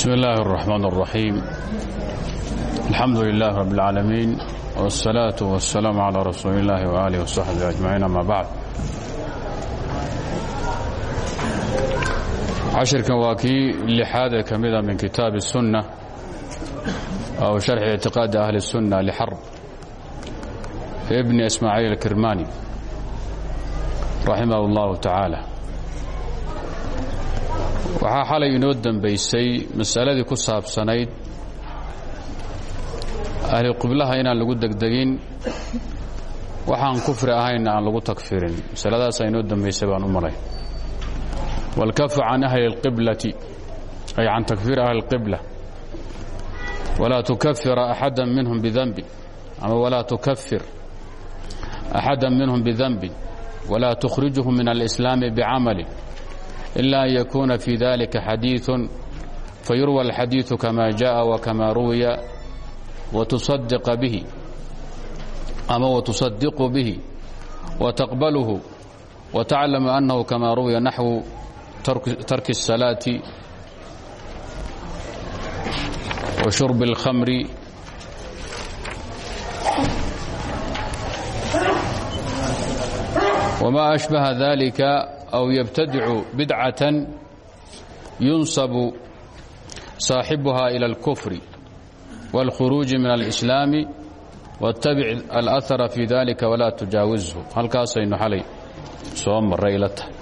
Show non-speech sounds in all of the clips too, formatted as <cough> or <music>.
بسم الله الرحمن الرحيم الحمد لله رب العالمين والصلاة والسلام على رسول الله وآله وصحبه أجمعين أما بعد cashirkan waa kii lixaade ka mida min kitaabi الsunة أو شharxi اعtiqاadi أhli الsunة لxarb bni ismaaعiil الkirmani raximah اllahu taعaalى waxaa xalay inoo dembaysay masaladii ku saabsanayd ahli qiblaha inaan lagu degdegin waxaan kufri ahaynna aan lagu tagfirin masaladaasaa inoo dembaysay baan u malay wاlkafu can ahli اlqiblati ay can takfiir ahli اlqibla walaa tukafira axada minhum bidanbin ama walaa tukafir axada minhum bidanbin walaa tukhrijhu min alislaami bicamali إلا أن يكون في ذلك حديث فيروى الحديث كما جاء وكما روي وتصدق به أما وتصدق به وتقبله وتعلم أنه كما روي نحو ترك الصلاة وشرب الخمر وما أشبه ذلك أو يبتدع بدعة ينصب صاحبها إلى الكفر والخروج من الإسلام واتبع الأثر في ذلك ولا تجاوزه halkaasaynu xalay soo maray ila tahay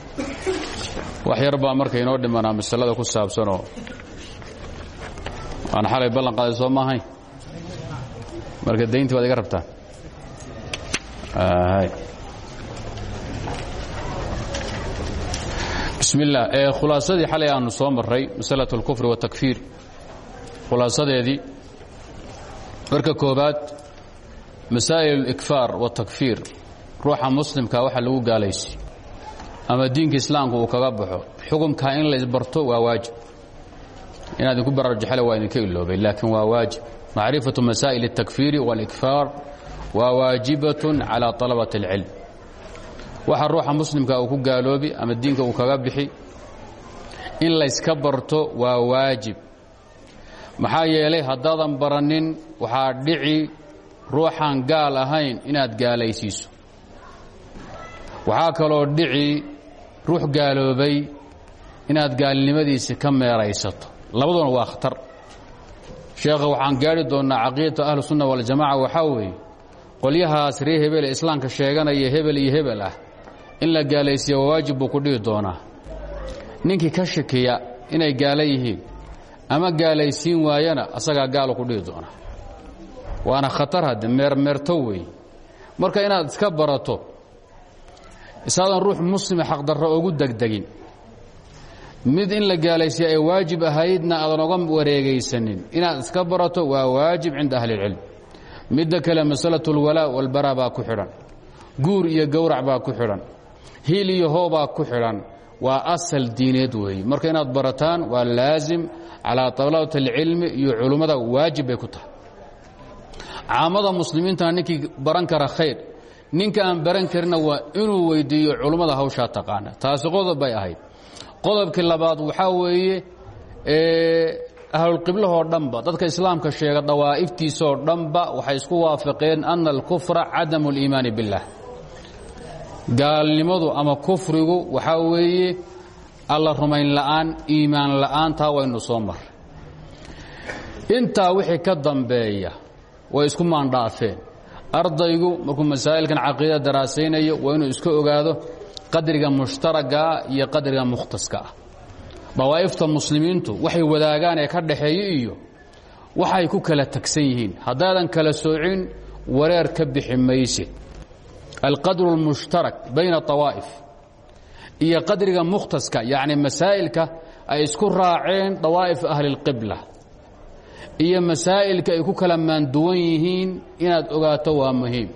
wax yar baa marka inoo dhimanaa masalada ku saabsanoo aan xalay ballan qaaday soo maahayn marka dayntii baad iga rabtaan bismi اllah khulaasadii xalay aanu soo maray masalaة اlkufr watakfiir khulaasadeedii marka koobaad masaa'il اlikfaar watakfiir ruuxa muslimka waxa lagu gaalaysi ama diinka islaamka uu kaga baxo xukumkaa in laysbarto waa waajib inaad idinku baraarjaxale waa idinka iloobay laakiin waa waajib macrifaةu masaa'il الtakfiiri wاlikfaar waa waajibaة calى طalabaة اlcilm waxa ruuxa muslimka uu ku gaaloobi ama diinka uu kaga bixi in layska barto waa waajib. Maxaa yeelay haddaadan baranin waxaa dhici ruuxaan gaal ahayn inaad gaalaysiiso. Waxaa kaloo dhici ruux gaaloobay inaad gaalnimadiisi ka meeraysato. Labaduna waa khatar. Sheekha waxaan gaari doonnaa caqiidata ahlusunna waljamaca waxaa weeye qolyahaas ree hebel ee islaamka sheeganaya hebel iyo hebel ah in la gaalaysiiya wawaajib buu ku dhigi doonaa. Ninkii ka shakiya inay gaala yihiin ama gaalaysiin waayana asagaa gaalo ku dhigi doonaa. Waana khatar hadde meermeerto wey marka inaad iska barato isaadan ruux muslima xaqdarro ugu degdegin. Mid in la gaalaysiiya ay waajib ahaydna aadan oga wareegaysanin. Inaad iska barato waa waajib cinda ahlicilm midda kale masalatu اlwalaa walbaraa baa ku xidhan guur iyo gowrac baa ku xidhan hiil iyo hoobaa ku xidhan waa asal diineed weeye marka inaad barataan waa laasim calaa طalabat اlcilmi iyo culummada waajib bay ku tahay caamada muslimiintana ninkii baran kara khayr ninka aan baran karina waa inuu weydiiyo culummada hawshaa taqaana taasi qodob bay ahayd qodobkii labaad waxaa weeye ahlulqiblahoo dhanba dadka islaamka sheega dawaa'iftiisoo dhanba waxay isku waafaqeen ana alkufra cadamu اliimaani biاllah gaalnimadu ama kufrigu waxaa weeye alla rumayn la'aan iimaan la'aan taa waynu soo maray intaa wixii ka dambeeya way isku maandhaafeen. Ardaygu markuu masaa'ilkan caqiidada daraasaynayo waa inuu iska ogaado qadriga mushtaragaa iyo qadriga mukhtaska ah. Dawaa'ifta muslimiintu waxay wadaagaan ee ka dhaxeeyo iyo waxay ku kala tagsan yihiin. Haddaadan kala soocin wareer ka bixi maysid alqadru اlmushtarak bayna طawaa'if iyo qadriga mukhtaska yacni masaa'ilka ay isku raaceen dawaa'if ahli اlqibla iyo masaa'ilka ay ku kala maanduwan yihiin inaad ogaato waa muhiim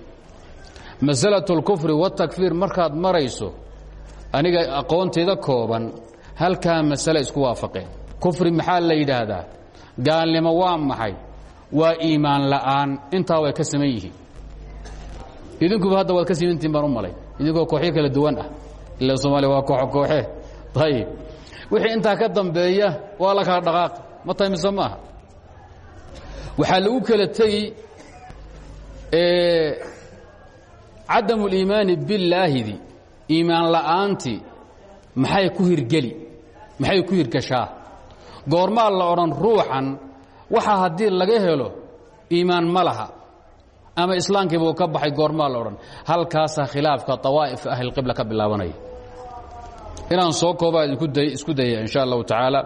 masalaة اlkufri waاtakfiir markaad marayso aniga aqoontayda kooban halkaa masale isku waafaqeen kufri maxaa la yidhaahdaa gaalnimo waa maxay waa iimaan la'aan intaa way ka saman yihiin idinkuba hadda waad ka simantihin baan u malay. Idinkoo kooxyo kala duwan ah. Ila soomaaliya waa kooxo kooxe ayib wixii intaa ka dambeeya waa la kala dhaqaaq. Ma tahay mise maaha waxaa lagu kala tegi cadamu اliimaani biاllaahidi iimaan la'aantii maxay ku hirgeli maxay ku hirgashaa? Goormaa la odhan ruuxan waxa haddii laga helo iimaan ma laha ama islaamkiiba uu ka baxay goormaa la odhan halkaasaa khilaafka طawaa'if ahlilqibla ka bilaabanaya. Inaan soo koobaa isku daya in sha allahu tacaala.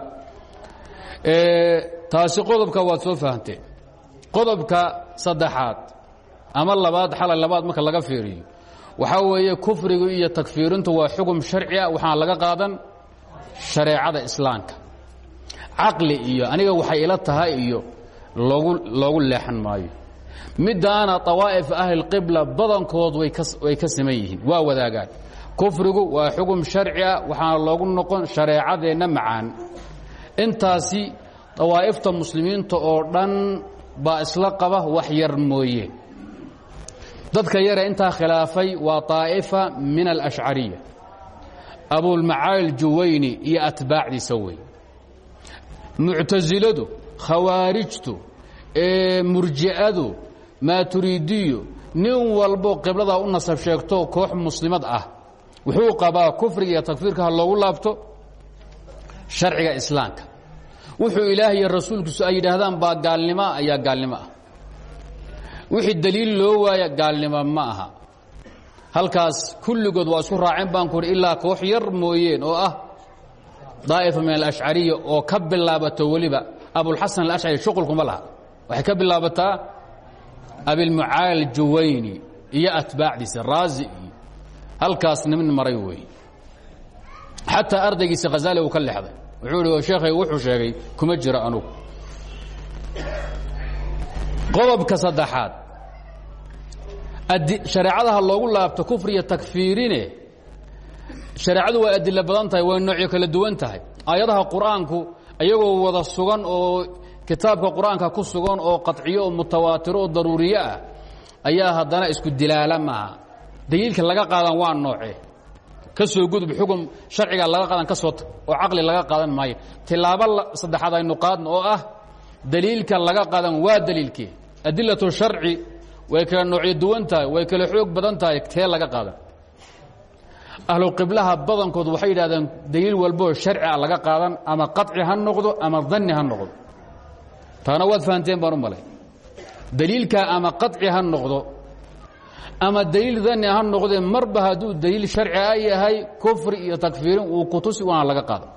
Taasi qodobka waad soo fahamteen qodobka saddexaad ama labaad xalay labaad marka laga fiiriyo waxaa weeye kufrigu iyo takfiirintu waa xukun sharci ah waxaan laga qaadan shareecada islaamka. Caqli iyo aniga waxay ila tahay iyo loogu loogu leexan maayo middaana طawaa'if ahlilqibla badankood way ka siman yihiin. Waa wadaagaan. Kufrigu waa xukun sharci ah waxaana loogu noqon shareecadeenna macaan. Intaasi dawaa'ifta muslimiinta oo dhan baa isla qaba wax yar mooye. Dadka yare intaa khilaafay waa طaa'ifa min alashcariya abulmacaali juwayni iyo atbaacdiisa wey muctasiladu khawaarijtu murji'adu maaturiidiyo nin walbo qibladaa u nasab sheegto koox muslimad ah. Wuxuu qabaa kufriga iyo takfiirka ha loogu laabto. Sharciga islaamka. Wuxuu ilaah iyo rasuulkiisu ay yidhaahdaan baa gaalnimoa ayaa gaalnimo ah. Wixii daliil loo waaya gaalnimo ma aha. Halkaas kulligood waa isku raaceen baan ku ilaa koox yar mooyeen oo ah daa'ifa min alashcariya oo ka bilaabato weliba. Abulxasan alashcari shuqulkuma laha. Waxay ka bilaabataa abilmucaal juwayni iyo atbaacdiisa raazi iyo halkaas nimin maray weeye xataa ardaygiisa khazali uu ka lexday. Wuxuu ihi sheekhay wuxuu sheegay kuma jiro anugu. Qodobka saddexaad. Shareecadaha loogu laabto kufriya takfiirine shareecadu waa adilo badan tahay way noocyo kala duwan tahay. Aayadaha qur'aanku iyagoo wada sugan oo kitaabka qur'aanka ku sugan oo qaطciyo oo mutawaatiro oo daruuriye ah ayaa haddana isku dilaala maaha. Daliilka laga qaadan waa nooce. Ka soo gudub xukun sharciga laga qaadan ka soo oo caqli laga qaadan maayo. Tilaabo saddexaad aynu qaadno oo ah daliilka laga qaadan waa daliilkii. Adilatu sharci way kala noocyo duwan tahay way kala xoog badan tahay tee laga qaadan. Ahluqiblaha badankood waxay yidhahdeen daliil walboo sharci a laga qaadan ama qaطci ha noqdo ama danni ha noqdo taana waad fahanteen baan u malay. Daliilkaa ama qaطci ha ama daliil danni ha noqdee marba hadduu daliil sharci a yahay kufri iyo takfiirin uu kutusi waana laga qaada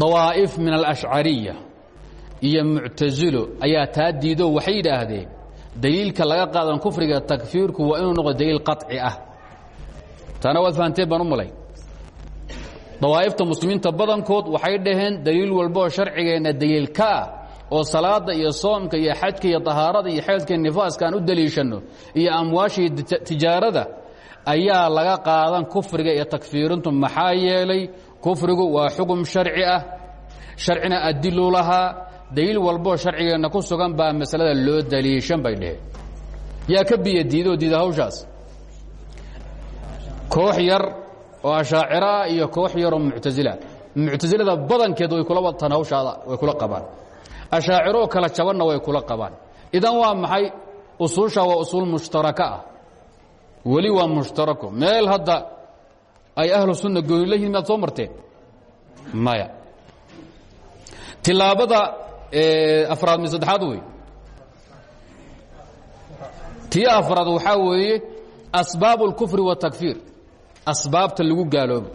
dawaa'if min alashcariya iyo muctasilo ayaa taa waxay yidhaahdeen daliilka laga qaadan kufriga takfiirku waa inuu noqdo daliil qaطci ah. Taana waad fahanteen baan u malay dawaa'ifta muslimiinta badankood waxay dhaheen daliil walboo sharcigeenna daliil ka ah oo salaada iyo soomka iyo xajka iyo طahaarada iyo xeedka nifaaska u daliishanno iyo amwaasha iyo ayaa laga qaadan kufriga iyo takfiirintu maxaa yeelay kufrigu waa xukun sharci ah sharcina adilu lahaa daliil walboo sharcigeenna ku sugan baa masalada loo daliishan bay dheheen yaa ka biyo diida hawshaas? Koox yar oo ashaaciraa iyo koox yaroo muctasila muctasilada badankeed way kula watan hawshaada way kula qabaan. Ashaaciroo kala jabanna way kula qabaan. Idan waa maxay? Usuusha waa usuul mushtaraka ah. Waa mushtarako. Meel hadda ay ahlu sunna gooni la yihiin soo marteen? Maya. Tilaabada afraad mi saddexaad wey tii afraad waxaa weeye asbaab اlkufri watakfiir asbaabta lagu gaaloobo.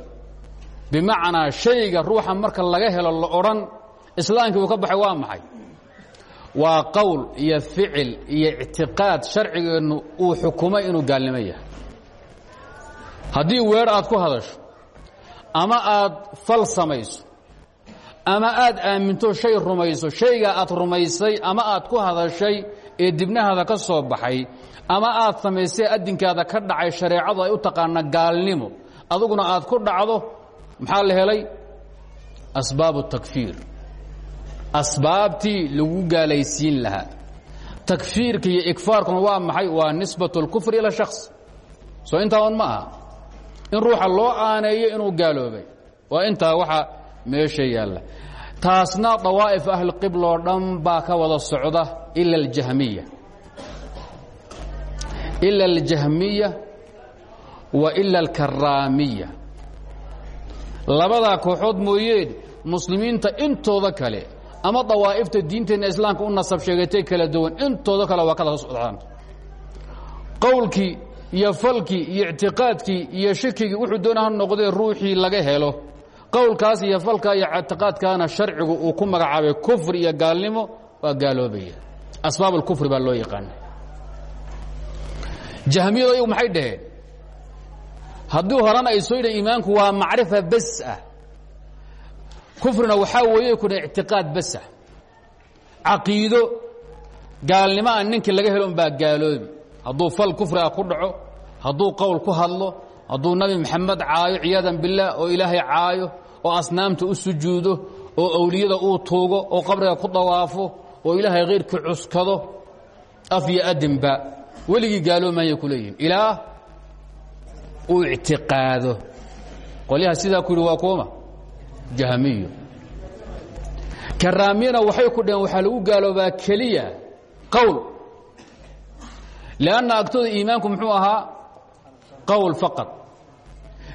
Bimacnaa shayga ruuxa marka laga helo la odhan islaamkii uu ka baxay waa maxay? Waa qowl iyo ficil iyo ictiqaad sharcigeennu uu xukumay inuu gaalnimo yahay. Haddii weer aad ku hadasho ama aad fal samayso ama aad aaminto shay rumayso shaygaa aad rumaysay ama aad ku hadashay ee dibnahaada ka soo baxay ama aad samaysay addinkaada ka dhacay shareecadu ay u taqaana gaalnimo aduguna aad ku dhacdo maxaa la helay? Asbaabu takfiir. Asbaabtii lagu gaalaysiin lahaa. Takfiirka iyo ikfaarkuna waa maxay? Waa nisbat اlkufr ila shakhs. Soo intaa on ma in ruuxa loo aaneeyo inuu gaaloobay. Waa intaa waxa meesha yaalla. Taasna dawaa'if ahlqibla oo dhan baa ka wada socda ila aljahmiya ila aljahmiya wa ila alkaraamiya labadaa kooxood mooyeen muslimiinta intooda kale ama dawaa'ifta diinteenna islaamka u nasab sheegatay kala duwan intooda kale waa kala socdaan qowlkii iyo falkii iyo ictiqaadkii iyo shakigii wuxuu doona ha noqdee ruuxii laga helo qowlkaas iyo falkaa iyo ictiqaadkaana sharcigu uu ku magacaabay kufri iyo gaalnimo waa gaaloobaya asbaab alkufri baa loo yaqaana jahmiyadu ayagu maxay dhaheen? Haddii horena ay soo yidhan iimaanku waa macrifa bes ah. Kufrina waxaa weeye kuna ictiqaad bes ah. Caqiido gaalnimo aan ninkii laga helo unbaa gaaloobi. Hadduu fal kufri ah ku dhaco hadduu qowl ku hadlo hadduu nabi maxamed caayo ciyaadan billaah oo ilaahay caayo oo asnaamta u sujuudo oo awliyada uu tuugo oo qabriga ku dawaafo oo ilaahay khayrkii cuskado af iyo adinba weligii gaaloomayay ku leeyihiin ilaa uu ictiqaado. Qolyaha sidaa ku yidhi waa jahmiyo karaamiyana waxay ku dhaheen waxaa lagu gaaloobaa keliya qowl lanna agtooda iimaanku muxuu ahaa qowl faqad.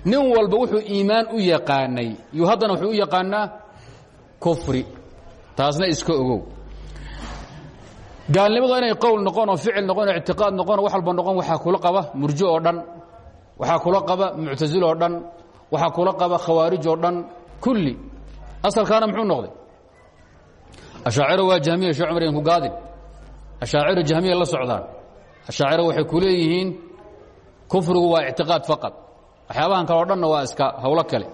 Nin walba wuxuu iimaan u yaqaanay. Yuu wuxuu u yaqaanaa kufri. Taasna iska ogow gaalnimadu inay qowl noqon oo ficil noqon oo ictiqaad noqon wax walba noqon waxaa kula qaba murjo oo dhan waxaa kula qaba muctasil oo dhan waxaa kula qaba khawaarij oo dhan kulli. Asalkaana muxuu noqday? Ashaaciro waa jahmiya shee cumar ku gaadin ashaaciro jahmiya la socdaan. Ashaaciro waxay ku leeyihiin kufrigu waa ictiqaad faqad waxyaabahan kale o dhanna waa iska hawlo kale.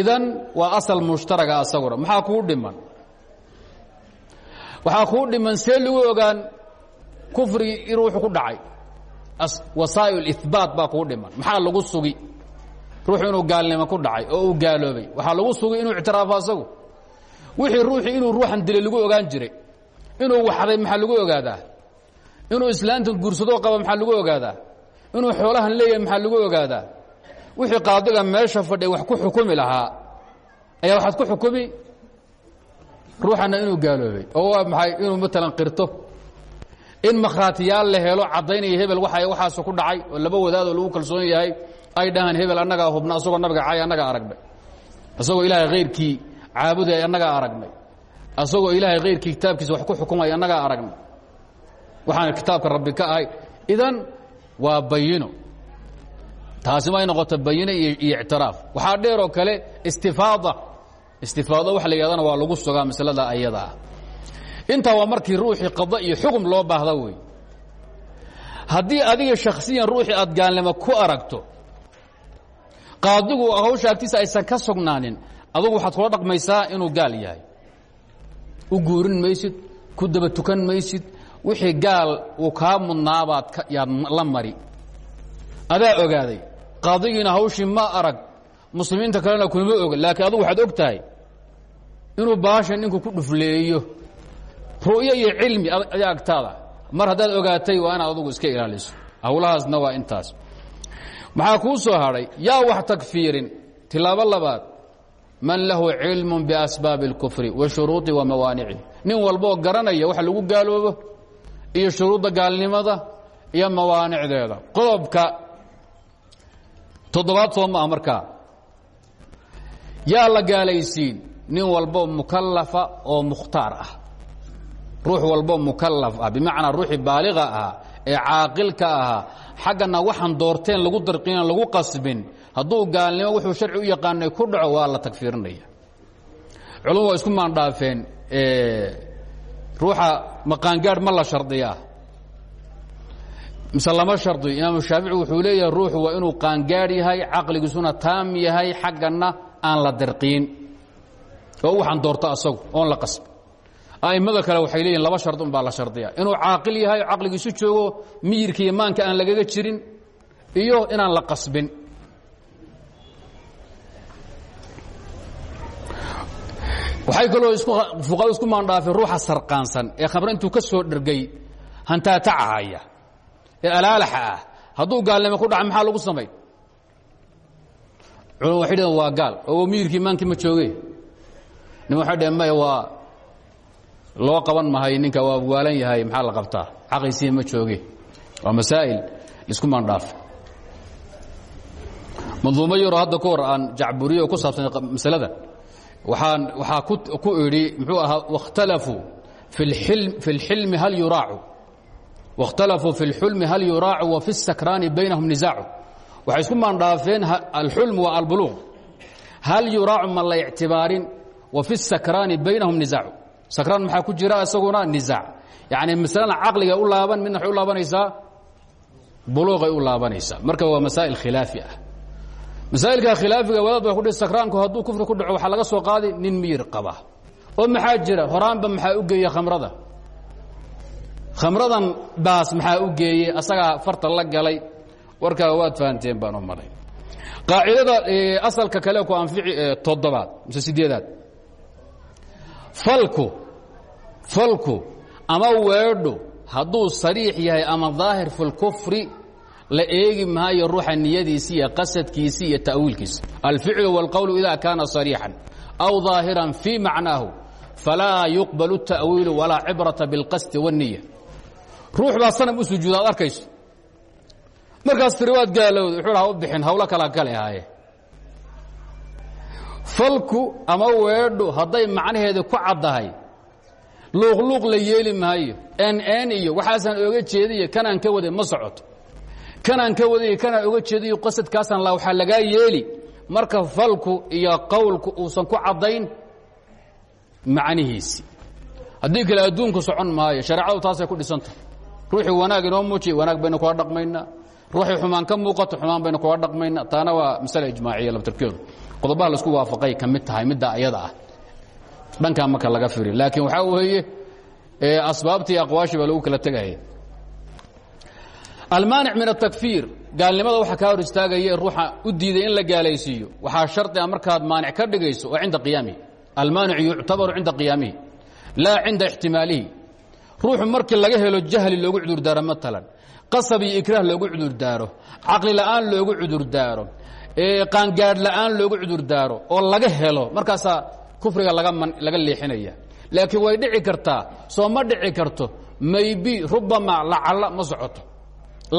Idan waa asal mushtaraga asaguna. Maxaa kuu dhiman waxaa kuu dhiman see lagu ogaan kufrigii inuu wuxuu ku dhacay. Wasaa'il ihbaat baa kuu dhiman. Maxaa lagu sugi? Ruuxu inuu gaalnimo ku dhacay oo uu gaaloobay. Waxaa lagu sugi inuu ictiraafo asagu. Wixii ruuxii inuu ruuxan dilay lagu ogaan jiray. Inuu waxday maxaa lagu ogaadaa? Inuu islaantan guursadoo qaba maxaa lagu ogaadaa? Inuu xoolahan leeyahay maxaa lagu ogaadaa? Wixii qaadiga meesha fadhiya wax ku xukumi lahaa. Ayaa waxaad ku xukumi ruuxana inuu gaaloobay. Oo waa maxay? Inuu matalan qirto. In makhraatiyaal la helo caddaynaya hebel waa waxaasu ku dhacay. Oo laba wadaadoo lagu kalsoon yahay ay dhahaan hebel annagaa hubna asagoo nabiga cay annagaa aragnay. Asagoo ilaahay khayrkii caabuday annagaa aragnay. Asagoo ilaahay khayrkii kitaabkiisa wax ku xukumaya annagaa aragnay. Waxaana kitaabka rabbi ka ahay idan waa bayino. Taasi may noqoto bayino iyo ictiraaf. Waxaa dheeroo kale istifaada istifaado wax la yidhahdana waa lagu sugaa masalada ayada ah. Intaa waa markii ruuxii qado iyo xugum loo baahda wey. Haddii adiga shakhsiyan ruuxii aad gaalnimo ku aragto qaadigu hawsha agtiisa aysan ka sugnaanin adugu waxaad kula dhaqmaysaa inuu gaal yahay. U guurin maysid ku daba tukan maysid wixii gaal uu kaa mudnaabaad yaad la mari. Adaa ogaaday qaadigiina hawshii ma arag muslimiinta kalena kuma oga laakiin adugu waxaad og tahay inuu baasha ninku ku dhufleeyo. Ru'yo iyo cilmi agtaada. Mar haddaad ogaatay waa inaad adugu iska ilaaliso. Hawlahaasna waa intaas. Maxaa kuu soo hadhay yaa wax takfiirin tilaabo labaad man lahu cilmu biasbaabi اlkufri wa shuruudi wa mawaanici. Nin walbaoo garanaya waxa lagu gaaloobo iyo shuruudda gaalnimada iyo mawaanicdeeda qodobka toddobaad soo ma ah markaa. Yaa la gaalaysiin nin walboo mukalafa oo mukhtaar ah. Ruux walboo mukalaf ah bimacnaa ruuxii baaliqa ahaa ee caaqilka ahaa xaggana waxaan doorteen lagu darqiinan lagu qasbin hadduu gaalnimo wuxuu sharci u yaqaanay ku dhaco waa la tagfiirinaya culumadu waa isku maandhaafeen ruuxa maqaangaadh ma la shardiyaa. Mise lama shardiyo imaamu shaafici wuxuu leeyahay ruuxu waa inuu qaangaadh yahay caqligiisuna taam yahay xaggana aan la darqiin oo waxaan doorto asagu oon la qasbin a'immada kale waxay leeyihiin laba shard un baa la shardiya inuu caaqil yahay caqligiisu joogo miyirka iyo maanka aan lagaga jirin iyo inaan la qasbin. Waxay kaloo fuqadu isku maandhaafeen ruuxa sarqaansan ee khamre intuu ka soo dhergay hantaatacahaya ee alaalaxa ah. Hadduu gaalnimo ku dhaca maxaa lagu culum waxay dhaheen waa gaal. Oo miyirkii maankii ma jooge nin waxay dhaheen maya waa loo qaban mahay ninka waa waalan yahay maxaa la qabtaa xaqiisii ma jooge waa masaa'il isku mandhaaf manduumo yaroo hadda ka hor aan jacburiyo ku saabsan masalada waxaan waxaa ku idhi muxuu ahaa wakhtalafuu fi اlxilmi hal yuraacu waاkhtalafuu fi اlxulmi hal yuraacu wa fi الsakraani baynahum nisaacu waxay isku maandhaafeen alxulm waa albuluuq hal yuraacu ma la ictibaarin fi الsakraani baynahum nisaacu sakraan maxaa ku jira isaguna nisaac yacni masalana caqligay u laaban midna waxay u laabanaysaa? Buluuqay u laabanaysaa. Marka waa masaa'il khilaafi ah. Masaa'ilka khilaafiga wadaad ba kudhi sakraanku hadduu kufri ku dhaco waxaa laga soo qaadi nin miyir qaba. Oo maxaa jira? Horaanba maxaa u geeye khamrada? Khamradan baas maxaa u geeyey asagaa farta la galay. Warkaa waad fahanteen baan u maray qaacidada asalka kale ku anfici toddobaad mise sideedaad falku falku ama weedho hadduu sariix yahay ama daahir fi lkufri la eegi maayo ruuxa niyadiisi iyo qasadkiisi iyo ta'wiilkiisa alficlu wاlqowlu ida kaana صariixan aw ظaahiran fii macnaahu falaa yuqbal التa'wiilu walaa cibraةa biاlqasdi والniya ruux baa sanam u sujuuda ad arkayso markaas tiri waad gaalowda wuxuu ha u bixin hawlo kala kale ahaaye falku ama weedhu hadday macnaheeda ku caddahay luuqluuq la yeeli maayo n n iyo waxaasaan oga jeediyo kanaan ka waday ma socoto kanaan ka waday kanaan oga jeediyo qasadkaasaan la waxaa lagaa yeeli. Marka falku iyo qowlku uusan ku caddayn macnihiisi. Haddii kale adduunku socon maayo shareecadu taasay ku dhisantah ruuxii wanaag inoo muujiya wanaag baynu kula dhaqmaynaa ruuxii xumaan ka muuqato xumaan baynu kula dhaqmaynaa taana waa masale ijmaaciya labtarkeedu qodobaha la isku waafaqay ka mid tahay midda ayada ah. Dhankaa marka laga firi laakiin waxaa weeye asbaabtii aqwaashi baa lagu kala tegaya almaanic min atakfiir gaalnimada waxa kaa hor istaagaya ruuxa u diiday in la gaalaysiiyo. Waxaa shardiga markaad maanic ka dhigayso oo cinda qiyaamihi. Almaanicu yuctabaru cinda qiyaamihi laa cinda ixtimaalihi. Ruuxu markii laga helo jahli loogu cudurdaaro maalan qasab iyo ikraah loogu cudurdaaro caqli la'aan loogu cudurdaaro qaangaadh la'aan loogu cudurdaaro oo laga helo markaasaa kufriga laga leexinaya. Laakiin way dhici kartaa soo ma dhici karto maybi rubama lacalla ma socoto.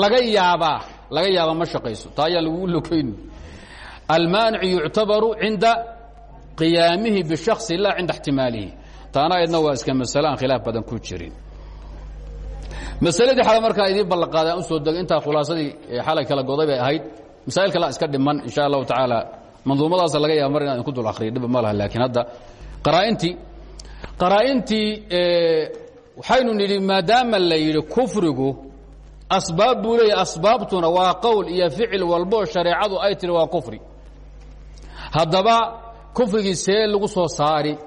Laga yaabaa laga yaabaa ma shaqayso. Taa ayaa lagu lokayni almaanicu yuctabaru cinda qiyaamihi bishasi la cinda ixtimaalihi. Taana ayadna waa iska masale aan khilaaf badan ku jirin. Masaladii xala markaa idiin ballanqaaday aan u soo dego intaa khulaasadii xalay kala goday bay ahayd masaa'il kala iska dhiman insha allahu tacaala manduumadaasa laga yaaba mar inaan idinku dul akhriyo dhib ma laha laakiin hadda qaraa'intii qaraa'intii waxaynu nidhi maadaama la yidhi kufrigu asbaab buu leeyahy asbaabtuna waa qowl iyo ficil walbo shareecadu ay tihi waa kufri haddaba kufrigii see lagu soo saari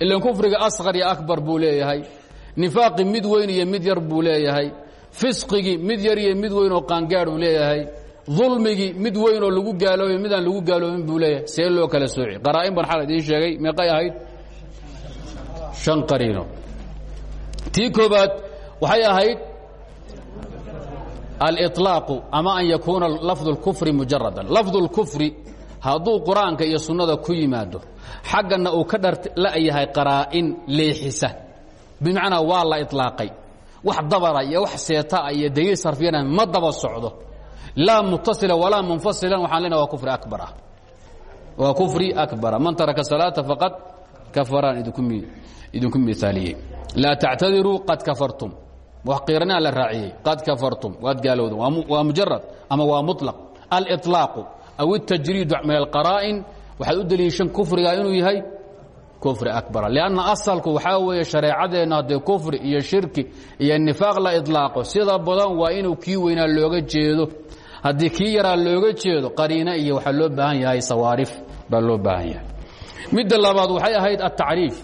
ilan kufriga asqar iyo akbar buu leeyahay nifaaqi mid weyn iyo mid yar buu leeyahay fisqigii mid yar iyo mid weyn oo qaangaadh uu leeyahay dulmigii mid weyn oo lagu gaaloobay midaan lagu gaaloobin buu leeyahay see loo kala sooci qaraa'in ban xal idiin sheegay meeqay ahayd shan qariino tii koobaad waxay ahayd aliطlaaqu ama an yakuuna lafdu اlkufri mujaradan lafdu اlkufri hadduu qur-aanka iyo sunnada ku yimaado xaggana uu ka dharla'yahay qaraa'in leexisa bimacnaa waa la iطlaaqay wax dabara iyo wax seetaa iyo daliil sarfiyana ma daba socdo laa mutasila walaa munfasilan waxaan lena waa kufri abar ah waa kufri akbara man taraka salaata faqad kafaraan idinku miaaliyey laa tactadiruu qad kafartum wax qiiranaa la raaciyey qad kafartum waad gaalowdeen waa mujarad ama waa muطlaq aliطlaaqu aw الtajriid min alqaraa'in waxaad u deliishan kufriga inuu yahay kufri akbara lanna asalku waxaa weeye shareecadeenna haddee kufri iyo shirki iyo nifaaq la iطlaaqo sida badan waa inuu kii weynaa looga jeedo haddii kii yaraa looga jeedo qariina iyo waxaa loo baahan yahay sawaarif baa loo baahan yahay. Midda labaad waxay ahayd atacriif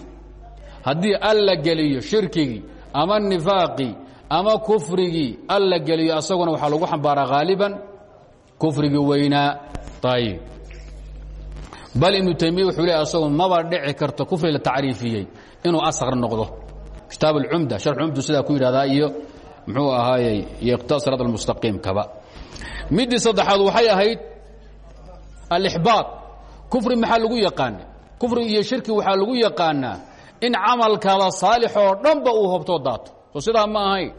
haddii alla geliyo shirkigii ama nifaaqii ama kufrigii alla geliyo asaguna waxaa lagu xambaaraa haaliban kufrigii weynaa. Ayib bal ibnu taymiya wuxuu leey asagu maba dhici karto kufri la tacriifiyey inuu asqar noqdo. Kitaab alcumda sharx cumdu sidaa ku yidhahdaa iyo muxuu ahaayey iyo iqtidaa siraat almustaqiim kaba middii saddexaad waxay ahayd alixbaad kufri maxaa lagu yaqaanay kufri iyo shirki waxaa lagu yaqaanaa in camalkaada saalix oo dhanba uu hobtoo daato soo ma ahayn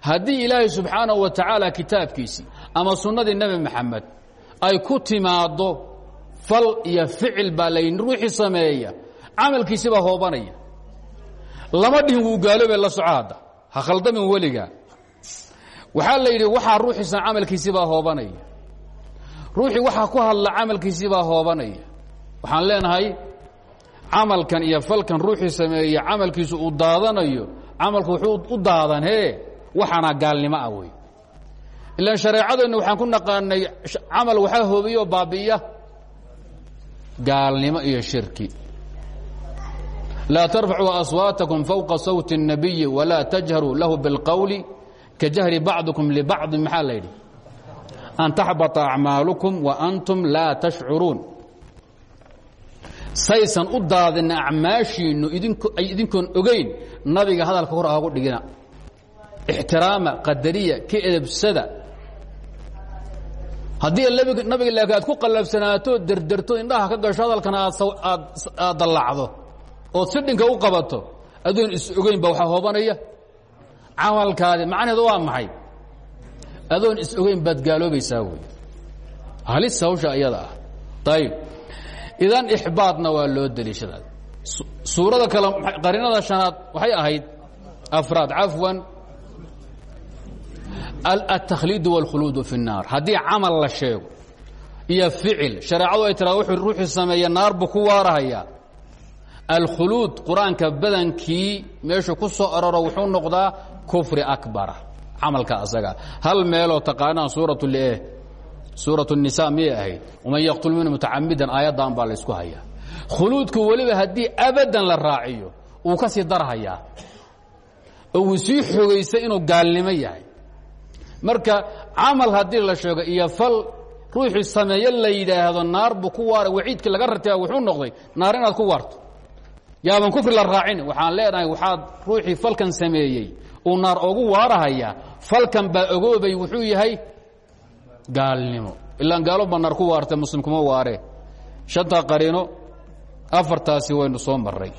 haddii ilaahay subxaanahu wa tacaala kitaabkiisii ama sunnadii nebi maxamed ay ku timaaddo fal iyo ficil baa laydin ruuxii sameeya camalkiisi baa hoobanaya. Lama dhihin wuu gaaloobay la soco ha khaldamin weligaa waxaa la yidhi waxaa ruuxiisan camalkiisi baa hoobanaya ruuxii waxaa ku hadla camalkiisi baa hoobanaya waxaan leenahay camalkan iyo falkan ruuxii sameeye camalkiisu uu daadanayo camalku wuxuu u daadan hee waxaana gaalnimo ah wey ilaan shareecadeenna waxaan ku naqaanay camal waxaa hoobiya oo baabi'iya gaalnimo iyo shirki laa tarfacuu aswaatakum fowqa sawti الnabiyi walaa tajharuu lahu biاlqowli ka jahri bacdikum libacdi maxaa la yidhi an taxbata acmaalukum wa antum laa tashcuruun saysan u daadin acmaashiinnu ay idinkoon ogayn nabiga hadalka hor aagu dhigina ixtiraama qadariya ka edebsada haddii nabiga laakiin aad ku qallabsanaato derderto indhaha ka gasho hadalkana aad dallacdo ood si dhinka u qabato adoon is ogeyn ba waxaa hoobanaya camalkaadi macnaheedu waa maxay adoon is ogeyn baad gaaloobaysaa wey halis hawsha iyada ah ayib idan ixbaadna waa loo deliishadaa suurada kale qarinada shanaad waxay ahayd afraad cafwan altakhliidu wاlkhuluudu fi الnaar haddii camal la sheego iyo ficil shareecadu ay tiraa wuxuu ruuxii sameeye naar buu ku waarahayaa alkhuluud qur'aanka badankii meeshu ku soo aroro wuxuu noqdaa kufri abara camalka asaga. Hal meeloo taqaanaan suurat eh, suurat nisa miyay ahayd? Waman yaqtul minhu mutacamidan aayaddan baa laysku hayaa. Khuluudku weliba haddii abadan la raaciyo wuu ka sii darhayaa oo wuu sii xogaystay inuu gaalnimo yahay. Marka camal haddii la sheego iyo fal ruuxu sameeye la yidhaahdo naar buu ku waara waciidkii laga ratibaa wuxuu noqday naar inaad ku waarto yaaban kufri la raacin. Waxaan leenahay waxaad ruuxii falkan sameeyey uu naar ogu waarahayaa falkan baa ogoobay wuxuu yahay gaalnimo. Ilaan gaalo ba naar ku waarta muslim kuma waare. Shanta qariino afartaasi waynu soo maray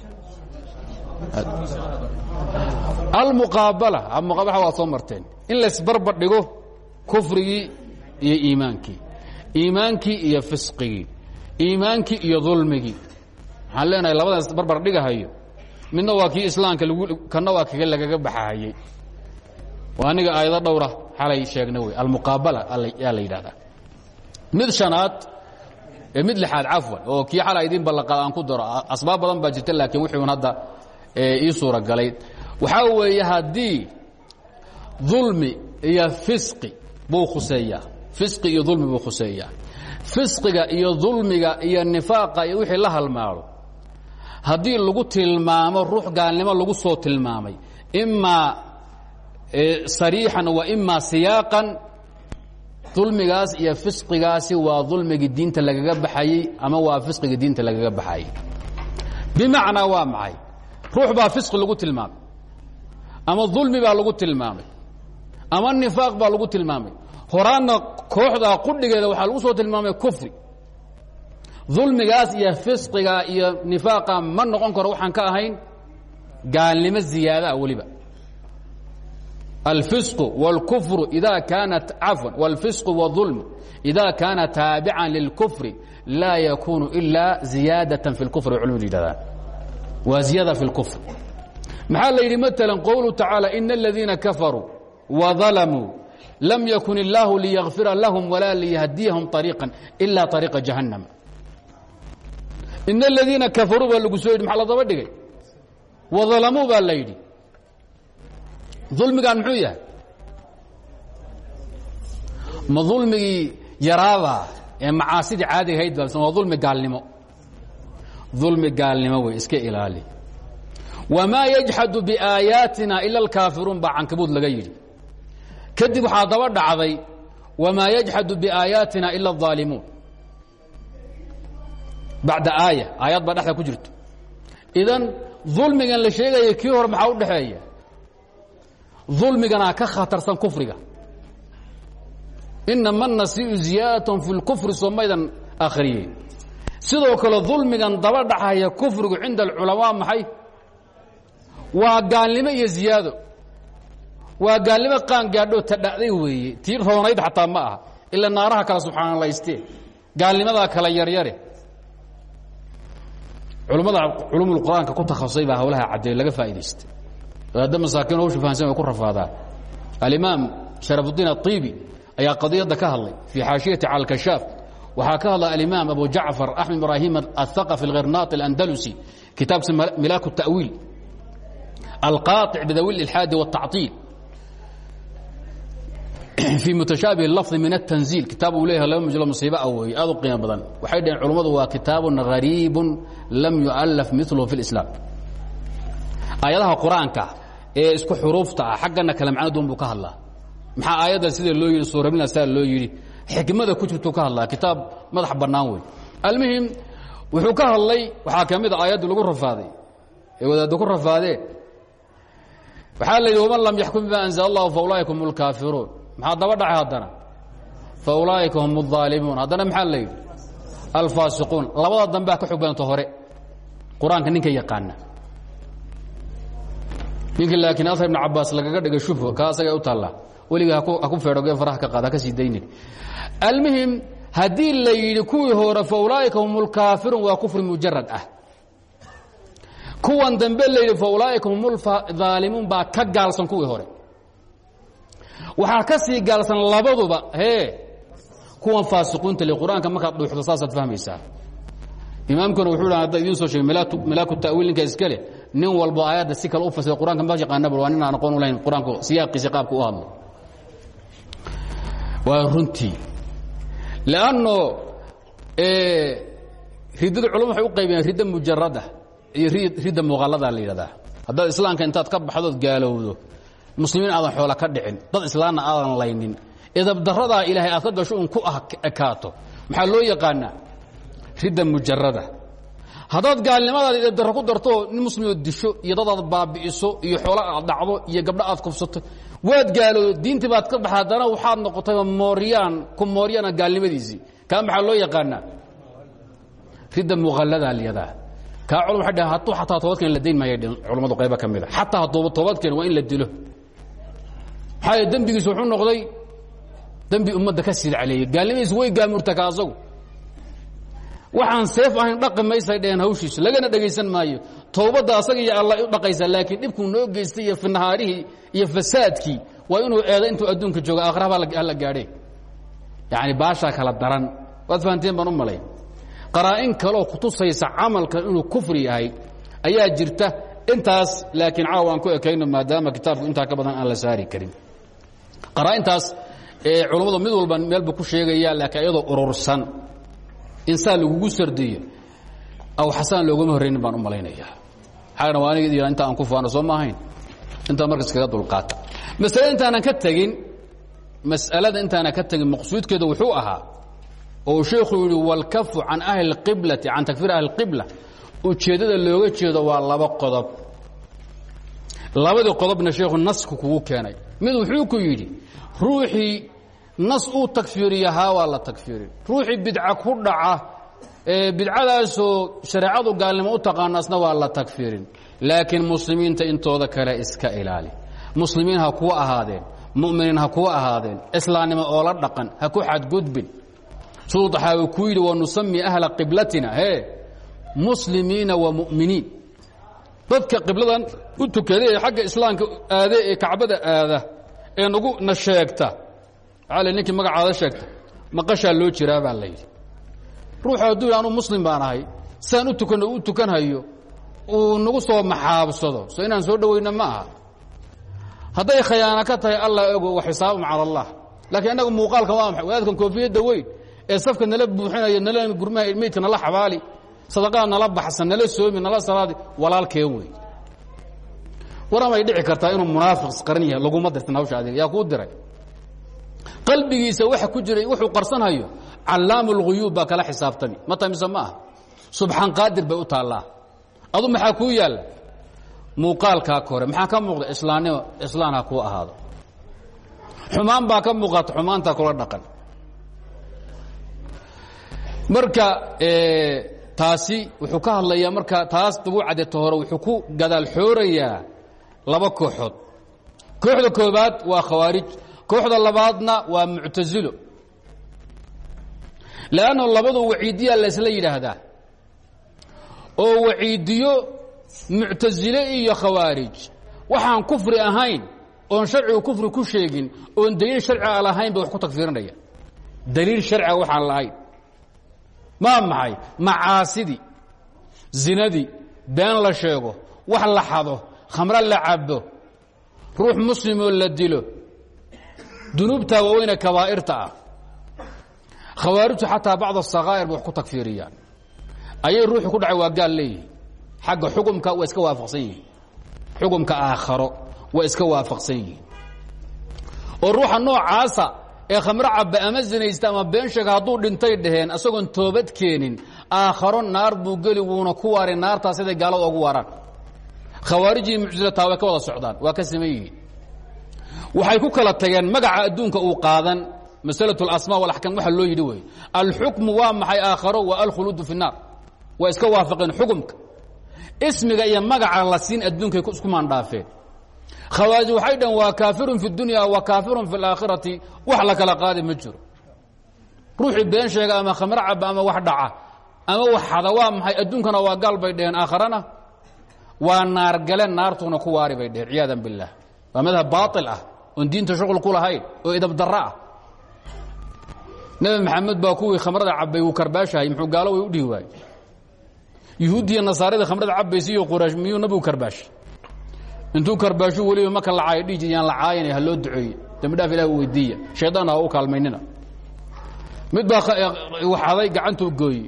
almuqaabala muqaabala waa soo marteen. In laysbarbar dhigo kufrigii iyo iimaankii. Iimaankii iyo fisqigii. Iimaankii iyo dulmigii waxaan leenahay labadaas barbar dhigahayo. Midna waa kii islaamka kana waa kii lagaga baxahayey aniga aayado dhowra xalay sheegna wey. Almuqaabala yaa la yidhahdaa mid shanaad mid lixaad cafwan oo kii xala idin ballanqaad aan ku daro asbaab badan baa jirta laakiin wuxuun hadda ii suura galay waxaa weeye haddii dulmi iyo fisqi buu khuseeyaa. Fisqi iyo dulmi buu khuseeyaa. Fisqiga iyo dulmiga iyo nifaaqa iyo wixii la halmaado haddii lagu tilmaamo ruux gaalnimo lagu soo tilmaamay imaa sariixan wa imaa siyaaqan dulmigaas iyo fisqigaasi waa dulmigii diinta lagaga baxayey ama waa fisqigii diinta lagaga baxayey. Bimacnaa waa maxay? Ruux baa fisqi lagu tilmaamay ama dulmi baa lagu tilmaamay ama nifaaq baa lagu tilmaamay. Horaanna kooxdaa qudhigeeda waxaa lagu soo tilmaamay kufri dulmigaas iyo fisqiga iyo nifaaqa ma noqon karo waxaan ka ahayn gaalnimo ziyaadaa weliba الفسق والكفر إذا كانت عفوا والفسق والظلم إذا كان تابعا للكفر لا يكون إلا زيادة في الكفر علم الجدال وزيادة في الكفر محل ليلي مثلا قوله تعالى إن الذين كفروا وظلموا لم يكن الله ليغفر in aladiina kafaruu baa lagu soo yidhi maxaa la daba dhigay wadalamuu baa la yidhi dulmigaan muxuu yahay ma dulmigii yaraada ee macaasidii caadiga hayd ba waa dulmi gaalnimo dulmi gaalnimo wey iska ilaali wamaa yajxadu biaayaatina ila alkaafiruun baa cankabuud laga yidhi kadib waxaa daba dhacday wamaa yajxadu biaayaatina ila اaalimuun bacda aaya aayad baa dhexda ku jirto. Idan dulmigan la sheegaya kii hore maxaa u dhexeeya? Dulmigana ka khatarsan kufriga. Inama nasiiu ziyaadatn fi اlkufri soo maydan akhriyey sidoo kale dulmigan daba dhaxaya kufrigu cinda alculamaa maxay? Waa gaalnimo iyo ziyaado. Waa gaalnimo qaan gaadhoo tadhacday weeye. Tii roonayd xataa ma aha. Ila naaraha kala subxaanalayste gaalnimadaa kala yaryare culummada culumul qur-aanka ku takhasusay baa hawlaha caddeey laga faa'idaystay wadaadda masaakiin hawsha fahansan way ku rafaadaan alimaam sharafudiin aلطiibi ayaa qadiyadda ka hadlay fii xaashiyati cala alkashaaf waxaa ka hadla alimaam abu jacfar axmed ibraahim aلthaqafi اlghirnaati اlandalusi kitaabkiisa milaak الta'wiil alqaaطic bidawi اlilxaadi wالtacطiil fii mutashaabih lafdi min atanziil kitaab uu leeyahay laba majlo musiibo ah weeye aad u qiimo badan waxay dhaheen culummadu waa kitaabun hariibun lam yu'allaf miluhu fi اlislaam aayadaha qur'aanka ee isku xuruufta ah xaggana kale macno duwan buu ka hadlaa maxaa aayadda sida loo yidhi suuramina saa loo yidhi xikmada ku jirtuu ka hadlaa kitaab madax bannaan wey almuhim wuxuu ka hadlay waxaa ka mid a aayaddu lagu rafaaday ee wadaaddu ku rafaadeen waxaa la yidhi waman lam yaxkum bima anzala allahu fa ulaa'ika hum اlkaafiruun maxaa daba dhacay haddana fa ulaa'ika hum الظaalimuun haddana maxaa la yidhi alfaasiquun labada dambea ka xog badanta hore qur-aanka ninka yaqaana ninki laakiin asar ibn cabaas lagaga dhiga shubho ka asagay u taallaa weliga ha ku feedhoge faraha ka qaad ha ka sii daynin almuhim haddii la yidhi kuwii hore fa ulaa'ika hum اlkaafiruun waa kufri mujarad ah kuwan dambe la yidhi fa ulaa'ika hum اlظaalimuun baa ka gaalsan kuwii hore waxaa ka sii gaalsan labaduba hee kuwan faasiqiinta le qur'aanka markaad dhuuxdo saasaad fahmaysaa. Imaamkuna wuxuu hadda idiin soo sheegay milaaku ta'wiil ninka iska leh nin walbo aayadda si kale u fasira qur'aanka ma yaqaanaba waa nin aan aqoon u lahayn qur'aanku siyaaqiisa qaabka u hadlo. Waa runtii. Leanno riddada culama waxay u qaybiyaan ridda mujarada iyo ridda muqallada la yidhahdaa. Haddaad islaamka intaad ka baxdood gaalowdo muslimiin aadan xoola ka dhicin dad islaamna aadan laynin edabdaradaa ilaahay aad ka gasho un ku ekaato. Maxaa loo yaqaanaa? Ridda mujarada haddaad gaalnimadaada edabdarro ku darto nin muslimoo disho iyo dadaad baabi'iso iyo xoola aad dhacdo iyo gabdho aad kufsato waad gaaloodo diintii baad ka baxa haddana waxaad noqotayba mooryaan ku mooryana gaalnimadiisii kaa maxaa loo yaqaanaa? Ridda muqalladaa liyadaa. Kaa culum waxay dhahen hadduu xataa toobadkeen la dayn maayay culammadu qayba ka mid a xataa toobadkeen waa in la dilo maxaa dembigiisu wuxuu noqday dembi ummadda ka sidcaleeyey gaalnimadiisu way gaamurta ka asagu. Waxaan seef ahayn dhaqi maysay dheheen hawshiisu lagana dhegaysan maayo. Towbadda asaga iyo alla u dhaqaysaa laakiin dhibkuu noo geystay iyo finahaarihii iyo fasaadkii waa inuu eedo intuu adduunka joogo. Aakhiraba hala gaadhe yacani baashaa kala daran. Waad fahanteen baan u malay. Qaraa'in kaleoo kutusaysa camalka inuu kufri yahay ayaa jirta intaas laakiin caawa aan ku ekayno maadaama kitaabku intaa ka badan aan la saari karin qaraa'intaas ee culammadu mid walba meel buu ku sheegaya laakiin iyadoo urursan. Insaan lagugu sardiyo. Aw xasaan loogama horraynin baan u malaynayaa xagna waa aniga inta aan ku faano soo ma ahayn? Intaa marka iskaga dulqaata. Masalada intaanan ka tegin mas'alada intaanan ka tegin maqsuudkeeda wuxuu ahaa oo sheekhu yidhi walkafu can ahli اqiblati can takfiir ahli اqibla ujeeddada looga jeedo waa laba qodob labadii qodobna sheekhu nasku kugu keenay. Mid wuxuu ku yidhi ruuxii nas uu takfiiriya haa waa la takfiirin. Ruuxii bidca ku dhaca bidcadaasoo shareecadu gaalnimo u taqaanaasna waa la takfiirin. Laakiin muslimiinta intooda kale iska ilaali. Muslimiin ha kuwa ahaadeen mu'miniin ha kuwa ahaadeen islaamnimo oo la dhaqan ha ku xadgudbin. Siduu daxaawi kuu yidhi wanusami ahla qiblatina. Hee muslimiina wa mu'miniin dadka qibladan u tukada ee xagga islaamka aade ee kacbada aada ee nagu na sheegta. La ninkii magacaada sheegta maqashaa loo jiraa baa la yidhi. Ruuxu hadduu yidhi anuu muslim baan ahay. Saan u tukanno u tukanhayo uu nagu soo maxaabsado. So inaan soo dhowayno ma aha. Hadday khayaano ka tahay allah ogo wa xisaabum cala allah. Laakiin annaga muuqaalkan waa maxay? Wadaadkan koofiyadda weyn ee safka nala buuxinaya nala gurmaha meydka nala xabaali sadaqada nala baxsan nala soomi nala salaadi walaalkeen wey waramay dhici kartaa inuu munaafiq qaran yahay laguma dirtin hawsha adiga yaa kuu diray. Qalbigiisa waxa ku jiray wuxuu qarsanhayo callaamu اlguyuub baa kala xisaabtami. Ma tamise ma aha? Subxaan qaadir bay u taallaa. Adu maxaa kuu yaalla muuqaalkaa kore maxaa ka muuqda islaamnimo islaan ha kuu ahaado? Xumaan baa ka muuqata xumaantaa kula dhaqan. Marka taasi wuxuu ka hadlayaa marka taas dagu cadeto hore wuxuu ku gadaal xoorayaa laba kooxood. Kooxda koobaad waa khawaarij kooxda labaadna waa muctasilo leanno labadu waciidiyaa laysla yidhaahdaa. Oo waciidiyo muctasile iyo khawaarij. Waxaan kufri ahayn oon sharcigu kufri ku sheegin oon daliil sharciga lahayn bay wax ku tagfiirinaya daliil sharciga waxaan lahayn maa maxay? Macaasidii been la sheego. Wax la xado. Khamro la cabo ruux muslimoo la dilo. Dunuubtaa waaweyne kabaa'irta ah. Khawaarijtu xataa bacd wax ku tagfiiriyaan ayay ruuxu ku dhacay waa gaal leeyihi xagga xukumka waa iska waafaqsan yihiin. Xukumka aakharo waa iska waafaqsan yihiin. Oo ruuxa noocaasa ee khamro cabba ama zinaysta ama been sheega hadduu dhintay dhaheen isagoon toobad keenin aakharo naar buu geli wuuna ku waari naartaa siday gaalada ogu waaraan. Khawaarijii muctasilataa way ka wada socdaan waa ka saman yihiin waxay ku kala tageen magaca adduunka uu qaadan masalatu alasmaa walaxkaam waxa loo yidhi wey alxukmu waa maxay aakharo waa alkhuluudu fi naar. Waa iska waafaqeen xukumka. Ismiga iyo magaca la siin adduunkay isku maandhaafeen khawaarij waxay dhan waa kaafirun fi dunya wa kaafirun fi laakhirati wax la kala qaadi ma jiro. Ruuxii been sheega ama khamro caba ama wax dhaca ama wax xada waa maxay? Adduunkana waa gaal bay dheheen aakharana? Waa naar galeen naartuuna ku waari bay dheheen ciyaadan billaah. Waa madhab baail ah oon diinta shuqul ku lahayn oo idabdarra ah. Nebi maxamed baa kuwii khamrada cabbay wuu karbaashahay muxuu gaalo way u dhihi waayey. Yuhuuddiiyo nasaaradii khamrada cabbaysiiyo quraysh miyuu nabigu karbaashay? Intuu karbaashu weliba marka la caayo dhihi jir yaan la caayana ha loo duceeye dambi dhaaf ilah weydiiya. Shaydaanna ha u kaalmaynina. Mid baa waxaday gacantuu gooyey.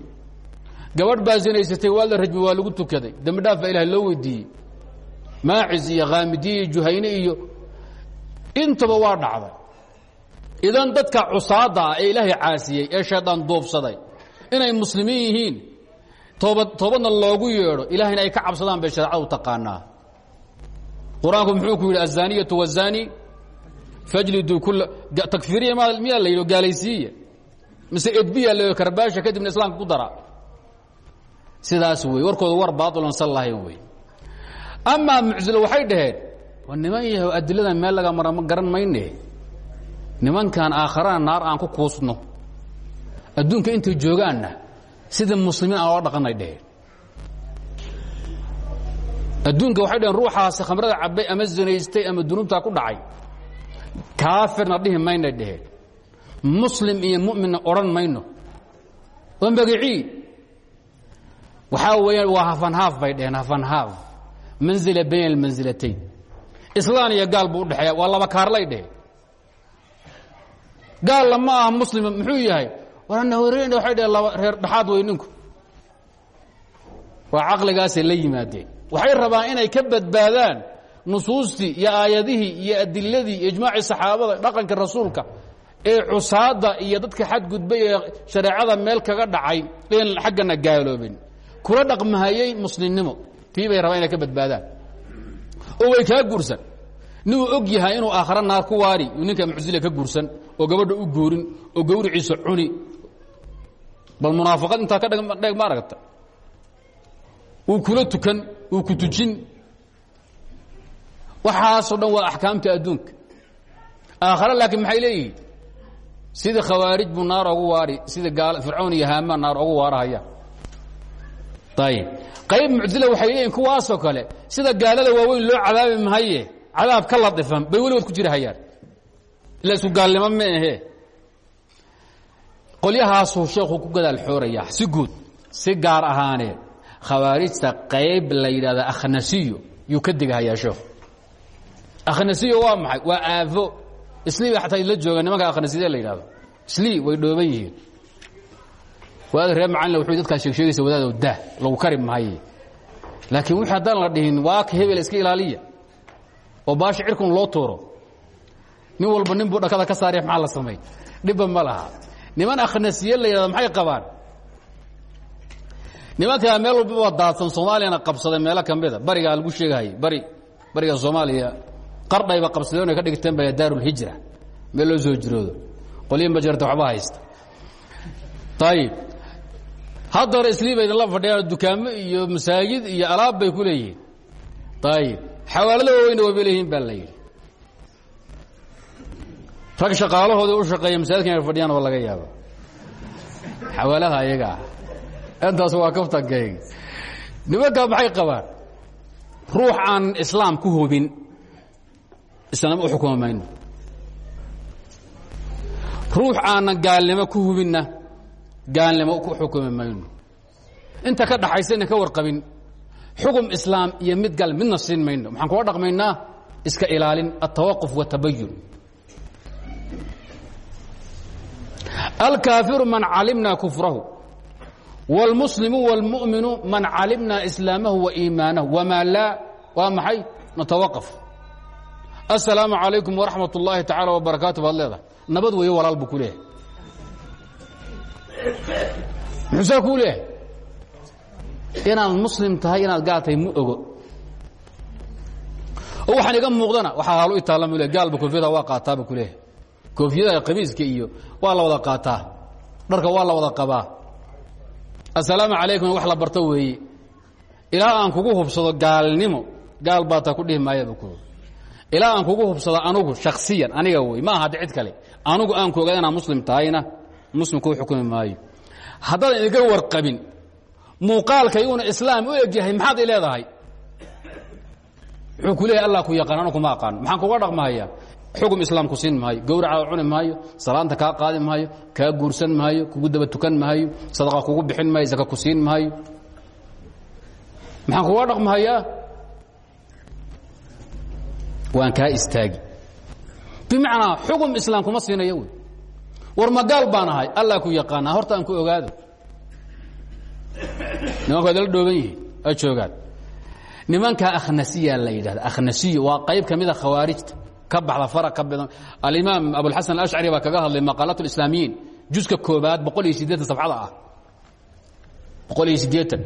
Gabadh baa sinaysatay waa la rajmi waa lagu tukaday. Dambi dhaaf baa ilah loo weydiiyey maacis iyo khaamidiye iyo juhayne iyo intaba waa dhacday. Idan dadka cusaada ah ee ilaahay caasiyey ee shaydaan duubsaday inay muslimiin yihiin toobad toobadna loogu yeedho ilahayna ay ka cabsadaan bay shareecadu taqaanaa qur'aanku muxuu ku yidhi azaniyatu wazani fajliduu kula takfiriya ma miyaa la yidhi gaalaysiiya. Mise edbiya la karbaasha kadibna islaamka ku dara. Sidaas wey warkooda war baailan sal lahayn wey amaa waxay dhaheen wa niman yaho adiladan meel laga mara ma garan mayne. Nimankan aakharana naar aan ku kuusno. Adduunka intay joogaanna sida muslimiin aan ola dhaqanay dheheen adduunka waxay dhaheen ruuxaasi khamrada cabbay ama zinaystay ama dunuubtaa ku dhacay. Kaafirna dhihi maynay dheheen muslim iyo mu'minna odhan mayno. Waa magicii waxaa weeyaan waa hafanhaaf bay dheheen hafanhaaf manzila bayna almansilatayn islaan iyo gaal buu udhexeeya waa laba kaarlay dheheen gaalla ma aha muslima muxuu yahay? Warana horeyn waxay dheheen laba reer dhexaad wey ninku waa caqligaasay la yimaadeen waxay rabaan inay ka badbaadaan nusuustii iyo aayadihii iyo adiladii iyo ijmaacii saxaabada dhaqanka rasuulka ee cusaada iyo dadka xadgudbay ee shareecada meel kaga dhacay een xaggana gaaloobin. Kula dhaqmahayey muslimnimo tii bay rabaan inay ka badbaadaan. Oo way kaa guursan. Ninuu og yahay inuu aakhara naar ku waari ninka muctazila ka guursan oo gabadha u guurin oo gawriciisa cuni. Bal munaafaqad intaa ka dheg ma aragta uu kula tukan uu ku tujin. Waxaasoo dhan waa axkaamta adduunka. Aakhare laakiin maxay leeyihiin? Sida khawaarij buu naar ogu waari sida gaal fircoon iyo haamaan naar ogu waarahaya. Ayib qayb muctazila waxay leeyihiin kuwaasoo kale. Sida gaalada waaweyn loo cadaabi mahaye cadaab ka latifan bay weligood ku jira hayaan ila isku gaalnimo ma ahe. Qolyahaasuu sheekhu ku gadaal xooraya si guud si gaar ahaaneed khawaarijta qayb la yidhahda akhnasiyo yuu ka digahayaa sheekhu akhnasiyo waa maxay? Waa aafo islii ba xataa la jooga nimanka akhnasiyada la yidhahdo. Islii way dhooban yihiin. Waad reer macalin wuxuu dadkaa sheegsheegaysa wadaadoo dah lagu kari mahaye. Laakiin wixii haddaan la dhihin waa ka hebel iska ilaaliya. Oo baashi cirkun loo tuuro nin walba nin buu dhakada ka saaraya maxaa la samay dhibba ma laha. Niman akhnasiye la yidhahdo maxay qabaan nimankaa meel walbaba daadsan soomaaliyana qabsaday meelo ka mida barigaa lagu sheegahayay bari bariga soomaaliya qardhayba qabsadeen ay ka dhigteen ba daarulhijra meel loo soo jiroodo. Qolyihin ba jirta waxba haysta. Ayib haddana islii bay idinla fadhiyaan dukaamo iyo masaajid iyo alaab bay ku leeyihiin. Ayib xawaalada waaweyna wayba leeyihiin baa la yidhi. Rag shaqaalahoodii u shaqeeya masaajidkan inay fadhiyaan waa laga yaaba xawaalada ayaga ah intaas waa kaftankayga nimankaa maxay qabaan? Ruux aan islaam ku hubin islaam u xukuma mayno ruux aanan gaalnimo ku hubinna gaalnimo ku xukumi mayno inta ka dhaxaysayna ka warqabin xugum islaam iyo mid gal midna siin mayno. Maxaan kula dhaqmaynaa iska ilaalin altawaquf watabayun alkaafiru man calimna kufrahu wاlmuslimu wاlmuminu man calimna islaamahu wa iimaanahu wmaa laa waa maxay natawaqaf assalaamu calaykum waraxmat ullaahi tacaala wbarakaatu baad leedahay nabad weeye walaal buu ku leeyahay muxuu saa kuu leeyahay inaad muslim tahay inaad gaal tahay ma ogo oo waxaan iga muuqdana waxaa haalo i taalla mu leehay gaalba koofiyada waa qaataaba ku leeyahay koofiyada qabiiska iyo waa la wada qaataa dharka waa la wada qabaa assalaamu calaykum wax la barto weeye ilaa aan kugu hubsado gaalnimo gaal baa taa ku dhihi ku ilaa aan kugu hubsado anugu shaksiyan aniga wey ma aha cid kale. Anugu aan ku ogaada muslim tahayna muslim kuu xukumi maayo. Haddaadan idinka warqabin muuqaalkayguna islaam u eg yahay maxaad i leedahay? Allah ku yaqaan anu kuma aqaano. Maxaan kuga dhaqmahaya xugum islaam ku siin maayo gowracaada cuni maayo salaanta kaa qaadi maayo kaa guursan maayo kugu daba tukan maayo sadaqa kugu bixin maayo saka ku siin maayo. Maxaan kuga dhaqmahayaa waan kaa istaagi. Bimacnaa xugum islaam kuma siinayo wey. War magaal baan ahay allah ku yaqaanaa horta aan ku ogaado. Nimanku adala dhooban yihiin a joogaan. Nimankaa akhnasiya la yidhahda akhnasiyo waa qayb ka mida khawaarijta ka baxda ka badan alimaam abulxasan alashcari baa kaga hadlay maqaalaat اlislaamiyiin juska koobaad boqol iyo siddeetan safxada ah. Boqol iyo siddeetan.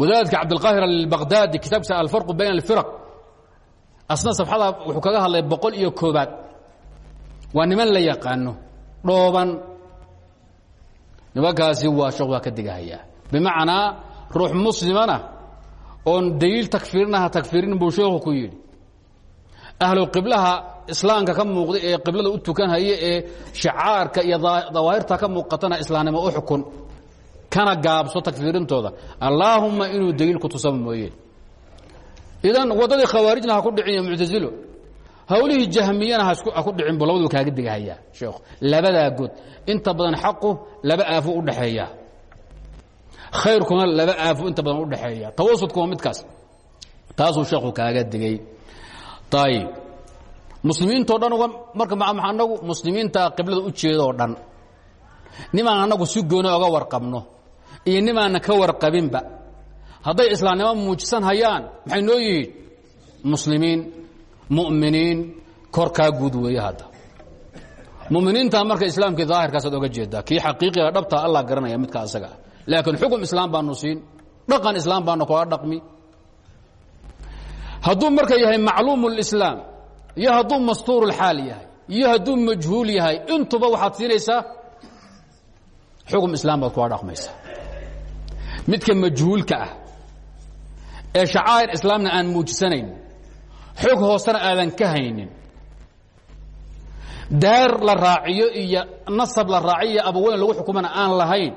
Wadaadka cabdilqaahir albaqdaadi kitaabkiisa alfarqu bayna alfiraq. Asna safxada wuxuu kaga hadlay boqol iyo koobaad. Waa niman la yaqaano dhooban. Nimankaasi waa sheekh waa ka digahayaa bimacnaa ruux muslimana oon daliil takfiirinaha takfiirin buu sheekhu ku yidhi ahlu qiblaha islaamka ka muuqda ee qiblada u tukanhaya ee shicaarka iyo dawaahirta ka muuqatana islaamnimo u xukun. Kana gaabso takfiirintooda. Allaahumma inuu daliil ku tusaba mooyeen idan waddadii khawaarijna ha ku dhicin muctasilo hawlihii jahmiyana ha ku dhicin bu labadu kaaga digahayaa sheekhu. Labadaa good inta badan xaqu laba aafo u dhaxeeya. Khayrkuna laba aafo inta badan u dhaxeeya. Tawasudku waa midkaas. Taasuu sheekhu kaaga digay ayib muslimiintao dhan uga marka anagu muslimiinta qiblada u jeedoo dhan. Nimaan annagu si gooni oga warqabno. Iyo nimaana ka warqabinba. Hadday islaamnimo muujisan hayaan maxay noo yihiin muslimiin mu'miniin korkaa guud weeye hadda. Muminiinta marka islaamkii daahirkaasaad oga jeedaa kii xaqiiqiga dhabta allah garanaya midka asaga. Laakiin xukum islaam baanu siin. Dhaqan islaam baanu kula dhaqmi hadduu marka yahay macluum اlislaam iyo hadduu mastuur اlxaal yahay iyo hadduu majhuul yahay intuba waxaad siinaysaa xukum islaam baad kula dhaqmaysaa midka majhuulka ah ee shacaa'ir islaamna aan muujisanayn xog hoosena aadan ka haynin daar la raaciyo iyo nasab la raaciyo iyo lagu xukumana aan lahayn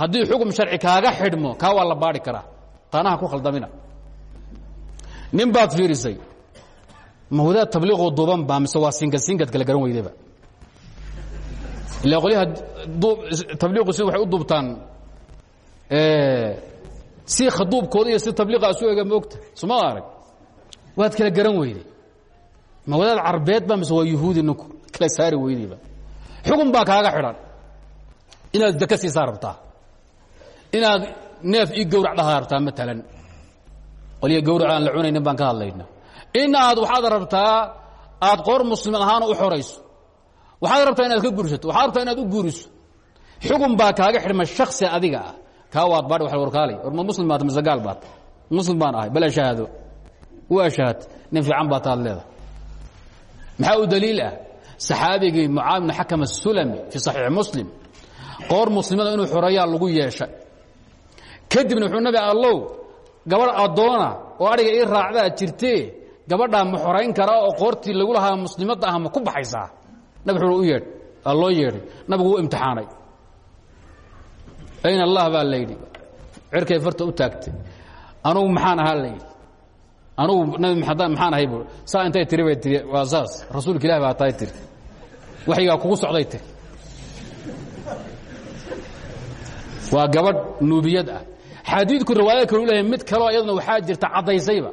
haddii xukum sharci kaaga xidhmo kaa waa la baari karaa. Taanaha ku khaldamina nin baad fiirisay mahwadaad tabliiqoo duuban baa mise waa sinkad sinkad kala garan weydaba ila qolyaha tabliiqu si waxay u duubtaan si khaduubkooda iyo si tabliiqa asu ega moogta suma arag. Waad kala garan weyday mahwadaad carbeed ba mise waa yuhuudi ninku? Kala saari weydayba xukun baa kaaga xidhan. Inaad zaka siisaa rabtaa inaad neef ii gowrac dhahaa rabtaa maalan qolya gawrac aan la cunaynin baan ka hadlayna. In aad waxaad rabtaa aad qoor muslim ahaana u xorayso. Waxaad rabtaa inaad ka gursato waxaad rabtaa inaad u guuriso. Xukun baa kaaga xidhma shaksi adiga ah. Kaa waad baadhi wa warkaalay war ma muslim baata mise gaal baata muslim baan ahay. Bal ashahaado u ashahaad nin fiican baa taad leedahay. Maxaa u daliil ah? Saxaabigii mucaad bn xakam asulami fii saxiix muslim. Qoor muslimada inuu xoreeyaa lagu yeeshay. Kadibna wuxuu nabi allow gabadh addoona oo adhiga ii raacdaa jirtee gabadhaa ma xorayn karaa oo qoortii lagu lahaa muslimadda ah ma ku baxaysaa? Nabi wuxuu u yeedh aa loo yeedhay nabigu wuu imtixaanay. Ayn allah baa la yidhi cirkay farta u taagtay anugu maxaan ahaa? La yidhi. Anugu nabi maxamed maxaan ahay bu saa intay tiri bay tiri waa saas rasuulka ilahi baa taay tiri waxyigaa kugu socday tiri. Waa gabadh nuubiyad ah xadiidku riwaayad kalu leeyahay mid kaloo iyaduna waxaa jirta caddaysayba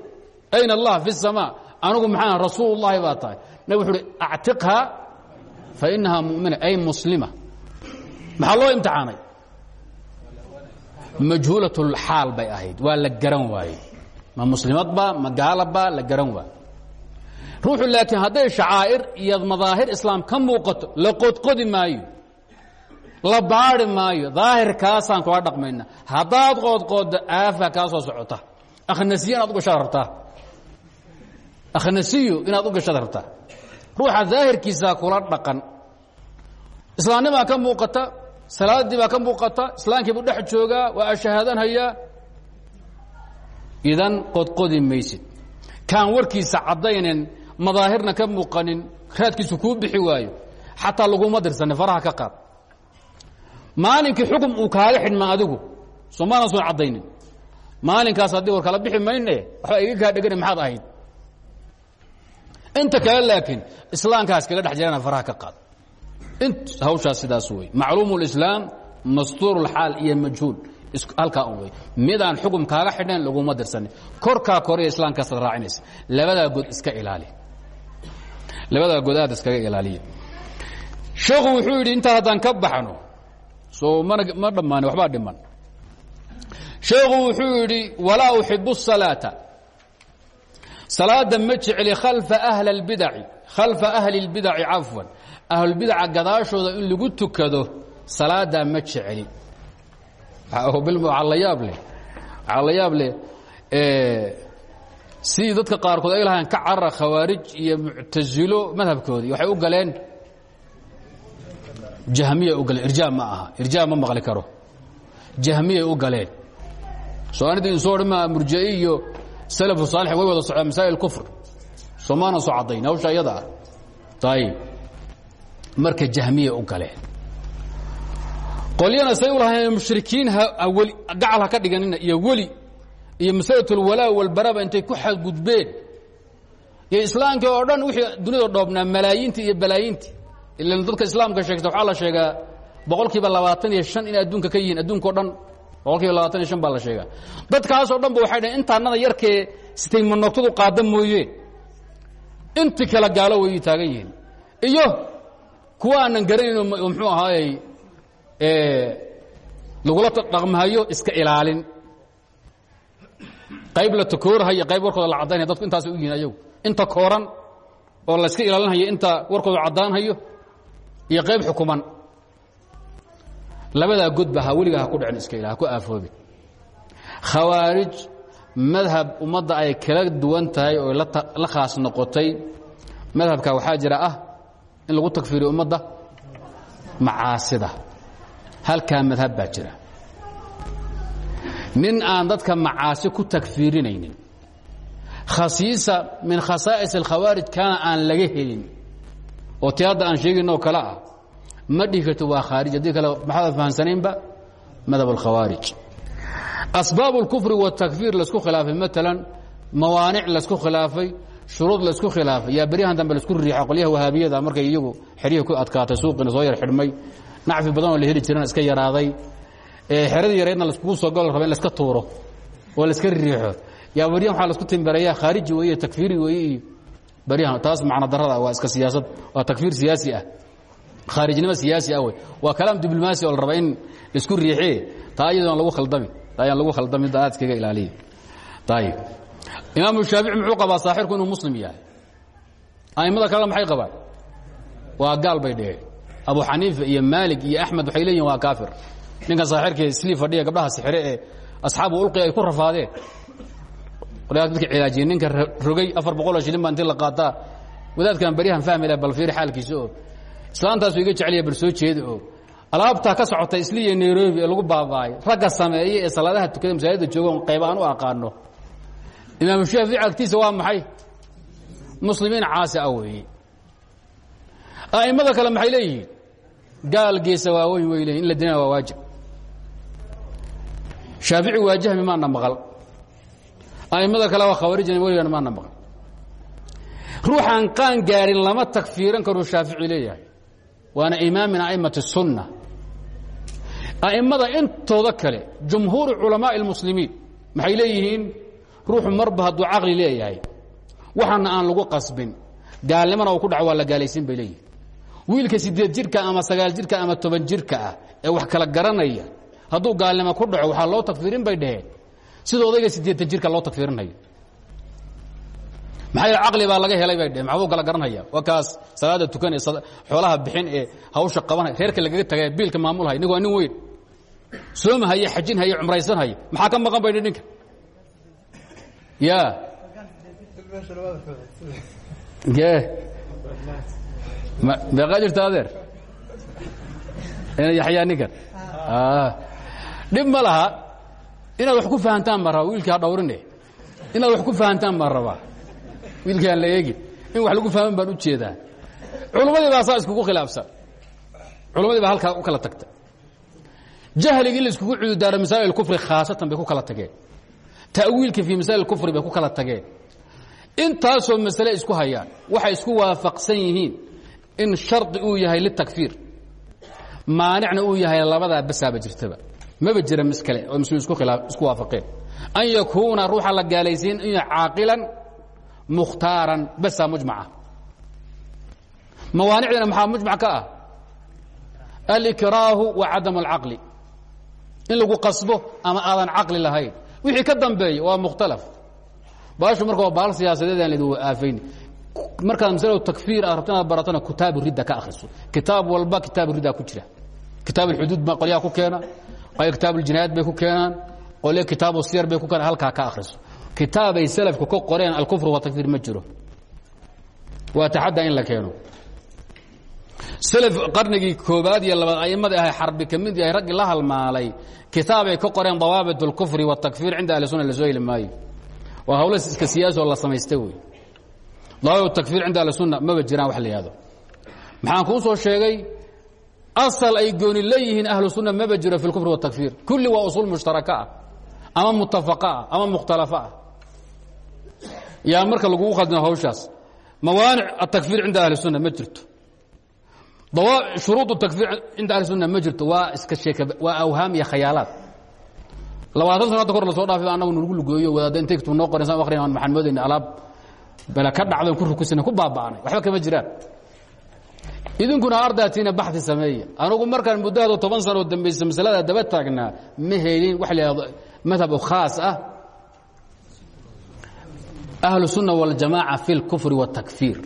ayn allah fi الsamaa anugu maxaan rasuul اllahi baa tahay nabig wuxu uhi actiqha fa inahaa mumina ay muslima maxaa loo imtixaanay majhuulaة اlxaal bay ahayd waa la garan waaye ma muslimadba ma gaalaba la garan waaye ruuxu laakiin hadday shacaa'ir iyo madaahir islaam ka muuqato la qodqodi maayo la baari maayo daahirkaasaan kula dhaqmayna. Haddaad qoodqooddo aafa kaa soo socota. Akhnasiyo inaad u gashaad rabtaa akhnasiyo inaad u gashaad rabtaa ruuxa daahirkiisaa kula dhaqan. Islaamnimaa ka muuqata salaaddii baa ka muuqata islaamkii buu dhex joogaa waa ashahaadanhayaa idan qodqodi maysid. Kaan warkiisa caddaynin madaahirna ka muuqanin raadkiisu kuu bixi waayo. Xataa laguma dirsanin faraha ka qaad maalinkii xukum uu kaaga xidhma adigu? Soomaanan soo caddaynin. Maalinkaas haddii war kala bixi mayne waxba iga kaa dhegani maxaad ahayd? Inta kale laakiin islaamkaas kaga dhex jirana faraha ka qaad. Int hawshaas sidaas wey macluum اlislaam mastuur اlxaal iyo majhuul. Halkaa un wey midaan xukum kaaga xidhnayn laguma dirsanin korkaa koraya islaamkaas la raacinaysa. Labadaa god iska ilaali. Labadaa god aad iskaga ilaaliya. Sheekhu wuxuu yidhi intaan haddaan ka baxno soo mana ma dhammaani waxbaa dhiman sheekhu wuxuu yidhi walaa uxibu الsalaaةa salaada ma jecli khalfa ahli اlbidaci khalfa ahli اlbidaci cafwan ahlulbidaca gadaashooda in lagu tukado salaadaa ma jecli waxaa la yaab leh waxaa la yaab leh sidii dadka qaarkood ay lahaan ka carara khawaarij iyo muctasilo madhabkoodii waxay u galeen jahmiyay u galeen irjaa ma aha irjaa ma maqli karo. Jahmiyay u galeen soanida in soo dhima murji'i iyo salafu saalix way wada socdaan masaa'il kufr. Soomaanan soo caddayn hawsha iyada ah. Ayib marka jahmiyay u galeen qolyana say u lahayn mushrikiin hwli gacal ha ka dhiganina iyo weli iyo masalaة اlwalaa walbaraba intay ku xadgudbeen. Iyo islaamkii oo dhan wixii dunida dhoobnaa malaayiintii iyo balaayiintii ila dadka islaamka sheegta waxaa la sheegaa boqol kiiba labaatan iyo شhan inay adduunka ka yihiin adduunka o dhan boqol kiiba labaatan iyo شhan baa la sheegaa. Dadkaasoo dhan ba waxay dhaheen intaanada yarkee sitay manoogtadu qaada mooyeen inti kala gaalo way taagan yihiin. Iyo kuwa aanan garanayn mxuu ahaayey lagula dhaqmahayo iska ilaalin. Qayb la takoorahayo qayb warkooda la caddaynaya dadku intaas u yihiin ayagu. Inta kooran oo la iska ilaalinhayo inta warkooda caddaanhayo iyo qayb xukuman. Labadaa godba ha ku dhicin iska ila ku aafoobin khawaarij madhab ummadda ay kala duwan tahay oo la khaas noqotay. Madhabka waxaa jira ah in lagu takfiiriyo ummadda. Macaasida. Halkaa madhab baa jira. Nin aan dadka macaasi ku takfiirinaynin khasiisa min khasaa'is alkhawaarij kaana aan laga helin oo ti hadda aan sheegin oo kale ah ma dhihi karto waa khaarij. Haddii kale maxaad fahamsanaynba? Madhab alkhawaarij asbaab اlkufri watakfiir la isku khilaafay. Maalan mawaanic la isku khilaafay shuruud la isku khilaafay. Yaa beryahan dambe la isku riixa qolyaha wahaabiyada markay iyagu xeryihii ku adkaatay suuqiina soo yar xidhmay. Nacfi badan oo la heli jirana iska yaraaday. Xeradii yareedna laiskugu soo gol raba in laska tuuro oo laiska riixo. Yaa beryahan waxaa la isku timbareeya khaariji weeye takfiiri weeye iyo beryahan taas macno darada waa iska siyaasad waa takfiir siyaasi ah. Khaarijnimo siyaasi ah wey. Waa kalaam diblomaasi oo la raba in la isku riixee taa iyadoon lagu khaldami. Taa ayaan lagu khaldamin da aad iskaga ilaaliya ayib imaamu shaafici muxuu qabaa saaxirku inuu muslim yahay. A'immada kalena maxay qabaan? Waa gaal bay dheheen abu xaniifa iyo maalig iyo axmed waxay leeyihiin waa kaafir. Ninkan saaxirkee slii fadhiya gabdhaha sixire ee asxaabu ulqi ay ku rafaadeen qolyaas dadka cilaajiyey ninka rogay afar boqoloo shilin baa intii la qaataa. Wadaadkan baryahan fahmi laha bal fiiri xaalkiisa oo islaantaasu iga jeceliya bal soo jeeda oo alaabtaa ka socota isliya nairobi ee lagu baaba'ay ragga sameeye ee salaadaha tukada masaajidda joogan qayb aan u aqaano. Imaamu shaafici agtiisa waa maxay? Muslimiin caasi ah weeye. A'immada kale maxay leeyihiin? Gaal geesa waaweyn way leeyihiin in la dinaa waa waajib. Shaafici waajahmi maana maqal amada kale waa khawaarijna weligan maana maqan. Ruuxaan qaan gaarin lama tagfiiran karuu shaafici leeyahay. Waana imaam min a'immati sunna intooda kale jumhuuru culamaaءi اlmuslimiin maxay leeyihiin? Ruuxu marba hadduu caqli leeyahay. Waxaana aan lagu qasbin. Gaalnimana uu ku dhaco waa la gaalaysin bay leeyihiin wiilka sideed jirka ama sagaal jirka ama toban jirka ah ee wax kala garanaya hadduu gaalnimo ku dhaco waxaa loo tagfiirin bay dhaheen sida odayga sideetan jirka loo takfiirinayo. Maxaa caqli baa laga helay bay dheheen maxbuu kala garanaya waa kaas salaada tukan ee xoolaha bixin ee hawsha qabanaya reerka lagaga tagay biilka maamulhaya ninku waa nin weyn soomahaya xajinhaya cumraysanhaya maxaa ka maqan bay ninka? Ya. Meeqaa jirta adeer? Ina yaxyaa ninkan dhib ma laha inaad wax ku fahantaan baan rabaa wiilkii ha dhawrine inaad wax ku fahantaan baan rabaa. Wiilkii aan la eegin. In wax lagu fahman baan u jeedaa. Culummadii baa saa iskugu khilaafsan. Culummadii baa halkaa u kala tagta jahligii la iskugu cududaaro masaa'il kufri khaasatan bay ku kala tageen. Ta'wiilka fii masaa'il kufri bay ku kala tageen. Intaasoo masale isku hayaan. Waxay isku waafaqsan yihiin in shardi uu yahay litakfiir maanicna uu yahay labadaa basaaba jirtaba maba jira mis kale oo muslimiin isku waafaqeen. An yakuuna ruuxa la gaalaysiin in caaqilan mukhtaaran basaa mujmaca. Mawaanicdana maxaa mujmac ka ah? Alikraahu wa cadam alcaqli. In lagu qasbo ama aadan caqli lahayn. Wixii ka dambeeya waa mukhtalaf. Baashu marka waa baal siyaasadeed aan laidin aafayni markaad masaladu takfiir aad rabto inaad baratana kitaabu ridda ka akhriso. Kitaab walba kitaabu ridda ku jira. Kitaab alxuduud ba qolyaha ku keena qolya kitaab aljinaayad bay ku keenaan qolya kitaabu siyar bay ku keenaan halkaa ka akhriso. Kitaabay salafku ka qoreen alkufr wa takfiir ma jiro. Waa taxadda in la keeno. Salaf qarnigii koobaad iyo labaad a'imadii ahay xarbi ka mid yahay raggii la halmaalay kitaabay ka qoreen dawaabit اlkufri watakfiir cinda ahli sunna la soo heli maayo waa hawlo iska siyaasoo la samaysta wey. Dawaabit takfiir cinda ahli sunna maba jiraan wax la yihahdo maxaan kuu soo sheegay asal ay gooni leeyihiin ahlu sunna maba jiro fi اlkufri watakfiir kulli waa usuul mushtaraka ah ama mutafaqa ah ama mukhtalafa ah. Yaa marka lagugu khaldino hawshaas mawaanic atakfiir cinda ahli sunna ma jirto. Shuruud takfiir cinda ahli sunna ma jirto. Waa iska sheeka waa awhaam iyo khayaalaad. Labaatan sano hadda kor la soo dhaafay annagu nagu lugooyo wadaadda intay kutub noo qoren san akrin aan maxaan moodayna alaab. Bala ka dhacdan ku rukusana ku baaba'anay. Waxba kama jiraan idinkuna ardaytiina baxi sameeya anugu markaan muddahado toban sanoo dambaysa masalada daba taagnaa ma helin wax la yihahdo madhab khaas ah ahlu sunna waljamaaca fi اlkufri waاtakfiir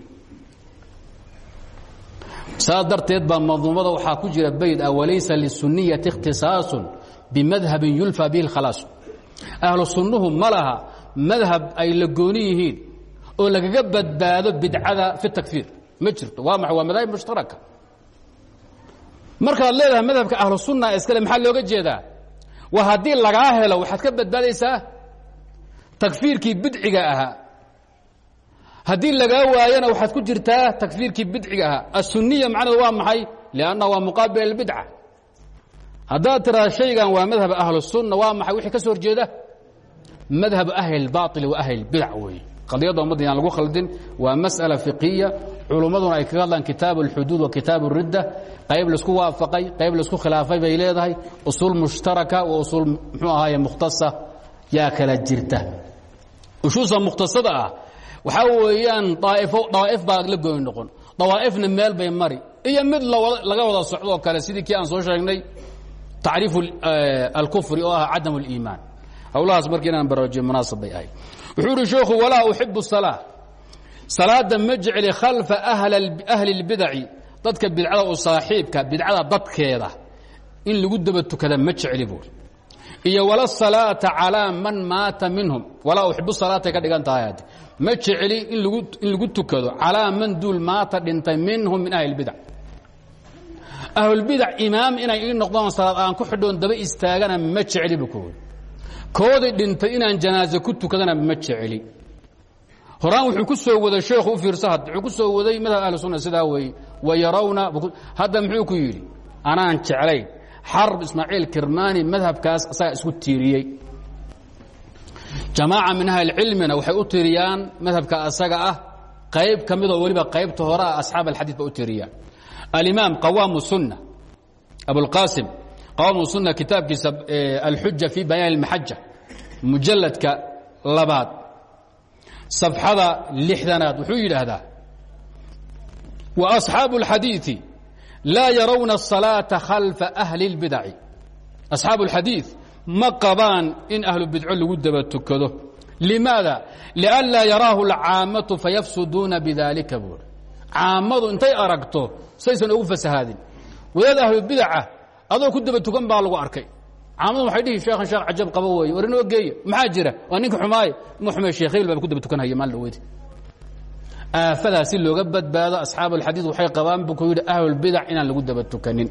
saas darteed baa manduumada waxaa ku jira bayd ah walaysa lisuniyati اkhtisaasu bimadhabin yulfa bihi اlkhalaasu ahlu sunnuhu ma laha madhab ay la gooni yihiin oo lagaga badbaado bidcada fi takfiir ma jirto. Waa maa waa madaahib mushtaraka. Markaad leedahay madhabka ahlu sunna iskale maxaa looga jeedaa? Waa haddii lagaa helo waxaad ka badbaadaysaa? Takfiirkii bidciga ahaa. Haddii lagaa waayona waxaad ku jirtaa takfiirkii bidciga ahaa. Asuniya macnahedu waa maxay? Lianna waa muqaabil albidca haddaad tiraa shaygan waa madhab ahlu sunna waa maxay? Wixii ka soo horjeeda? Madhab ahli baail wa ahli bidac weeye. Qadiyadda ummadda yaan lagu khaldin waa mas'ala fiqiya culummaduna ay kaga hadlaan kitaab اlxuduud wa kitaab اridda qayb laisku waafaqay qayb laisku khilaafay bay leedahay usuul mushtaraka wa usuul muxuu ahaaye mukhtasa yaa kala jirta ushuusa mukhtasada ah waxaa weeyaan daaifo dawaa'if baa la gooni noqon dawaa'ifna meel bay mari iyo mid laga wada socdoo kale sidii kii aan soo sheegnay tacriifu alkufri oo ah cadam اliimaan howlahaas markii inaan baraajiyo munaasab bay ahayd wuxuu uhi sheekhu walaa uxibu الsalaa salaada ma jecli khalfa ahli اlbidaci dadka bidcada u saaxiibka bidcada dadkeeda in lagu daba tukada ma jecli buuri iyo wala salaata calaa man maata minhum. Walaa uxibu salaatay ka dhigan tahay ma jecli in lagu tukado calaa man duul maata dhintay minhum min ahli اlbidac ahlulbidac imaam inay ii noqdaan salaad aan ku xidhoon daba istaagana ma jecli bu ku koodii dhintay inaan janaaze ku tukadana ma jecli horaan wuxuu ku soo waday sheekhu u fiirsa had wuxuu ku soo waday madhab ahlu sunna sidaa weeye wa yarawna hadda muxuu ku yidhi anaan jeclayn. Xarb ismaaciil kirmani madhabkaas asagaa isku tiiriyey. Jamaaca min ahlicilmina waxay u tiiriyaan madhabka asaga ah. Qayb ka midoo weliba qaybta hore ah asxaab alxadiid ba u tiiriyaan. Alimaam qawaamu sunna abulqaasim qawaamu sunna kitaabkiisa alxuja fi bayaan اlmaxaja mujalladka labaad safxada lixdanaad wuxuu yidhaahdaa wa asxaabu اlxadiiثi laa yarawna الصalaaةa khalfa ahli اlbidaci asxaabu اlxadiiث ma qabaan in ahlu bidco lagu daba tukado limaada lianlaa yaraahu اlcaamatu fayafsuduuna bidalika buuri caamadu intay aragto saysan ugu fasahaadin wadaad ahlubidaca adoo ku daba tukan baa lagu arkay caamadu waxay dhihi sheekhan sheekh cajab qabo weeye war inoo geeya maxaa jira? Waa ninka xumaaye ma xume sheekh hebel baa ku daba tukanhaya maalin dhaweyd aafadaa si looga badbaado asxaab alxadiid waxay qabaan buu ku yidhi ahlulbidac inaan lagu daba tukanin.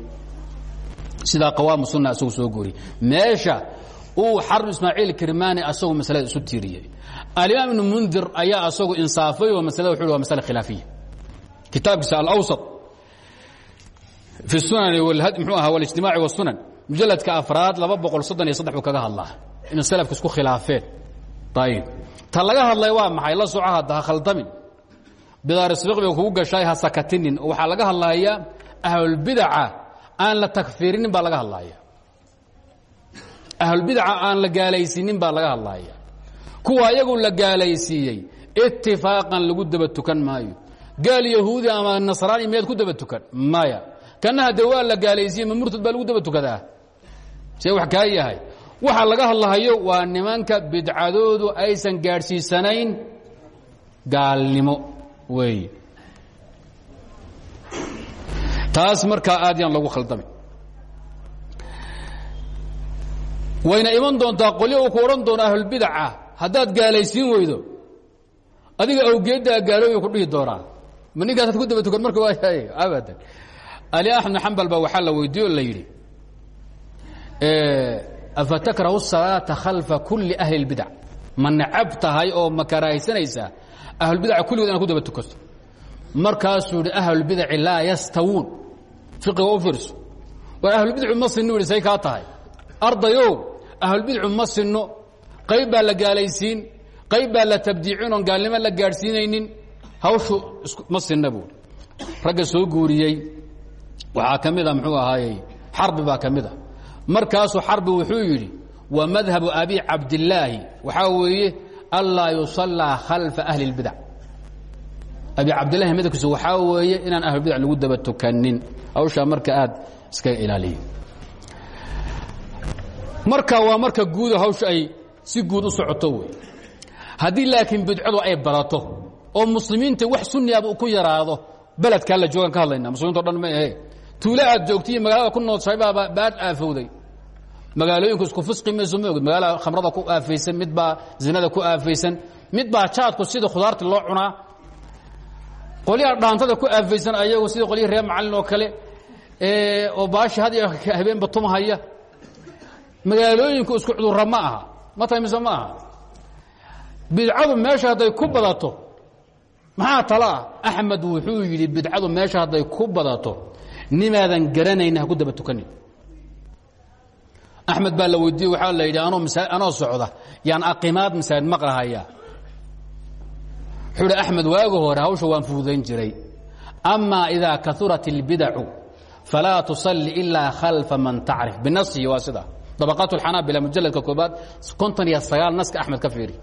Sidaa qawaamu sunna asagu soo guuriyey meesha uu xarb ismaaciil kirmaani asagu masalada isu tiiriyey. Alimaam ibnu mundir ayaa asagu insaafay oo masalada wuxu wa masale khilaafiya. Kitaabkiisa alawsat fi sunan mxuu ahaa walijtimaaci wasunan mujaladka afraad laba boqol soddon iyo saddex buu kaga hadlaa. Inuu salafka isku khilaafeen. Ayib ta laga hadlay waa maxay? La soco hadda ha khaldamin bidaarisbiqbiga kugu gashaay ha sakatinin. Waxaa laga hadlayaa ahlulbidaca aan la takfiirinin baa laga hadlaya ahlulbidaca aan la gaalaysiinin baa laga hadlaya kuwa ayagu la gaalaysiiyey itifaaqan lagu daba tukan maayo. Gaal yahuudi ama nasraani miyaad ku daba tukan maya kana hadde waa la gaalaysiiyey ma murtad baa lagu daba tukadaa see wax kaa yahay. Waxa laga hadlahayo waa nimanka bidcadoodu aysan gaadhsiisanayn gaalnimo weey taas markaa aad yaan lagu khaldamay wayna iman doontaa qolyo uu ku odhan doono ahlulbidaca haddaad gaalaysiin weydo adiga awgeeddaa gaaloobi ku dhihi doonaa. Ma ninkaasaad ku daba tukan marka waayahay abadan. Ali axmed xambal baa waxaa la weydiiye o la yidhi afatakrahu الsalaaةa khalfa kuli ahli اlbidac ma necab tahay oo ma karaahaysanaysaa ahlulbidaca kulligood inad ku daba tukato markaasuu yihi ahlulbidaci laa yastawuun fiqiga u fiirso war ahlulbidcu ma sinno yihi say kaa tahay ardayow ahlulbidcu ma sinno qayb baa la gaalaysiin qayb baa la tabdiicin oon gaalnimo la gaadhsiinaynin hawshu ma sinna buui ragga soo guuriyey waxaa ka mid a muxuu ahaayey xarbi baa ka mid a markaasuu xarbi wuxuu yidhi wa madhabu abi cabdillaahi waxaa weeye anlaa yusallaa khalfa ahli اlbidac abi cabdillahi madhabkiisu waxaa weeye inaan ahlulbidac lagu daba tukanin hawshaa marka aad iskaga ilaaliya marka waa marka guudo hawsha ay si guud u socoto wey. Haddii laakiin bidcadu ay badato oo muslimiinta wax sunniaba ku yaraado beledkaa la joogaan ka hadlayna muslimiinto dhan ma ahe tuule aad joogtiiyo magaalada ku nooshahay baaba baad aafowday. Magaalooyinku isku fisqi mayso ma ogid magaalada khamrada ku aafaysan mid baa zinada ku aafaysan mid baa jaadku sida khudaarta loo cunaa. Qolyaha dhaantada ku aafaysan ayagu sida qolyihii reer macallin oo kale oo baashi had iyo habeenba tumahaya. Magaalooyinku isku cudurra ma aha. Ma tahay mise ma aha? Bidcadu meesha hadday ku badato maxaa tala ah? Axmed wuxuu yidhi bidcadu meesha hadday ku badato nimaadan garanayna ha ku daba tukanin axmed baa la weydiiyey waxaa la yidhi anoo masa anoo socda yaan aqimaad masaajid maqlahaya wuxuu hi axmed waagi hore hawsha waan fududayn jiray amaa idaa kaurat اlbidacu falaa tusalli ilaa khalfa man tacrif binasihi waa sida dabaqaat اlxanaabila mujaladka koobaad konton iyo sagaal naska axmed ka fiiri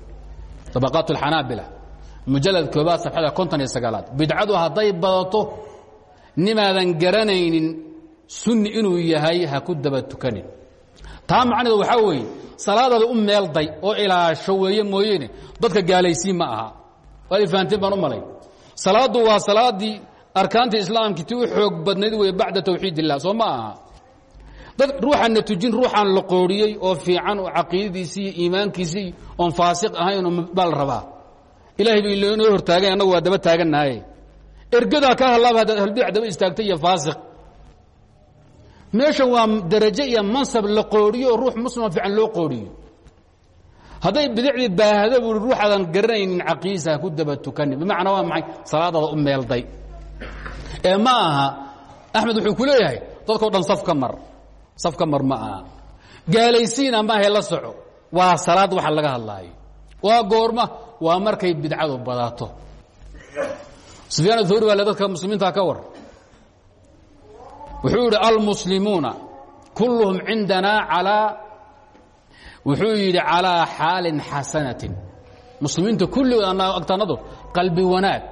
dabaqaat اlxanaabila mujalad koobaad safxada konton iyo sagaalaad bidcadu hadday badato nimaadan garanaynin sunni inuu yahay ha ku daba tukanin. Taa macnaheedu waxaa weeye salaadaada u meelday oo ilaasho weeye mooyeene dadka gaalaysiin ma aha. Waad fahanteen baan u malay. Waa salaaddii arkaantii islaamkii tii u xoog badnayd weeye bacda tawxiid illah dad ruuxaanna tujin ruuxaan la qooriyey oo fiican oo caqiidadiisii iyo iimaankiisii faasiq ahayn baa la rabaa. Ilahay bay inoo hortaageen annagu waa daba taagannahaye ergadaa ka hadlaaba haddaad ahlbidac daba istaagtay iyo faasiq. Meeshan waa darajo iyo mansab la qooriyo oo ruux muslima fiican loo qooriyo. Hadday bidicdii baahdo buui ruuxaadan garanaynin caqiisa ha ku daba tukanin. Bimacnaa waa maxay? Salaadaada u meelday. Ee ma aha axmed wuxuu ku leeyahay dadkao dhan saf ka mar saf ka mar ma aha. Gaalaysiina maahae la soco. Waa salaad waxa laga hadlaayo. Waa goorma waa markay bidcadu badato sufyaan thawri baa le dadka muslimiintaa ka war. Wuxuu yidhi almuslimuuna kulluhum cindanaa calaa wuxuu yidhi calaa xaalin xasanatin. Muslimiinta kulligood annaga agtanadu qalbi wanaag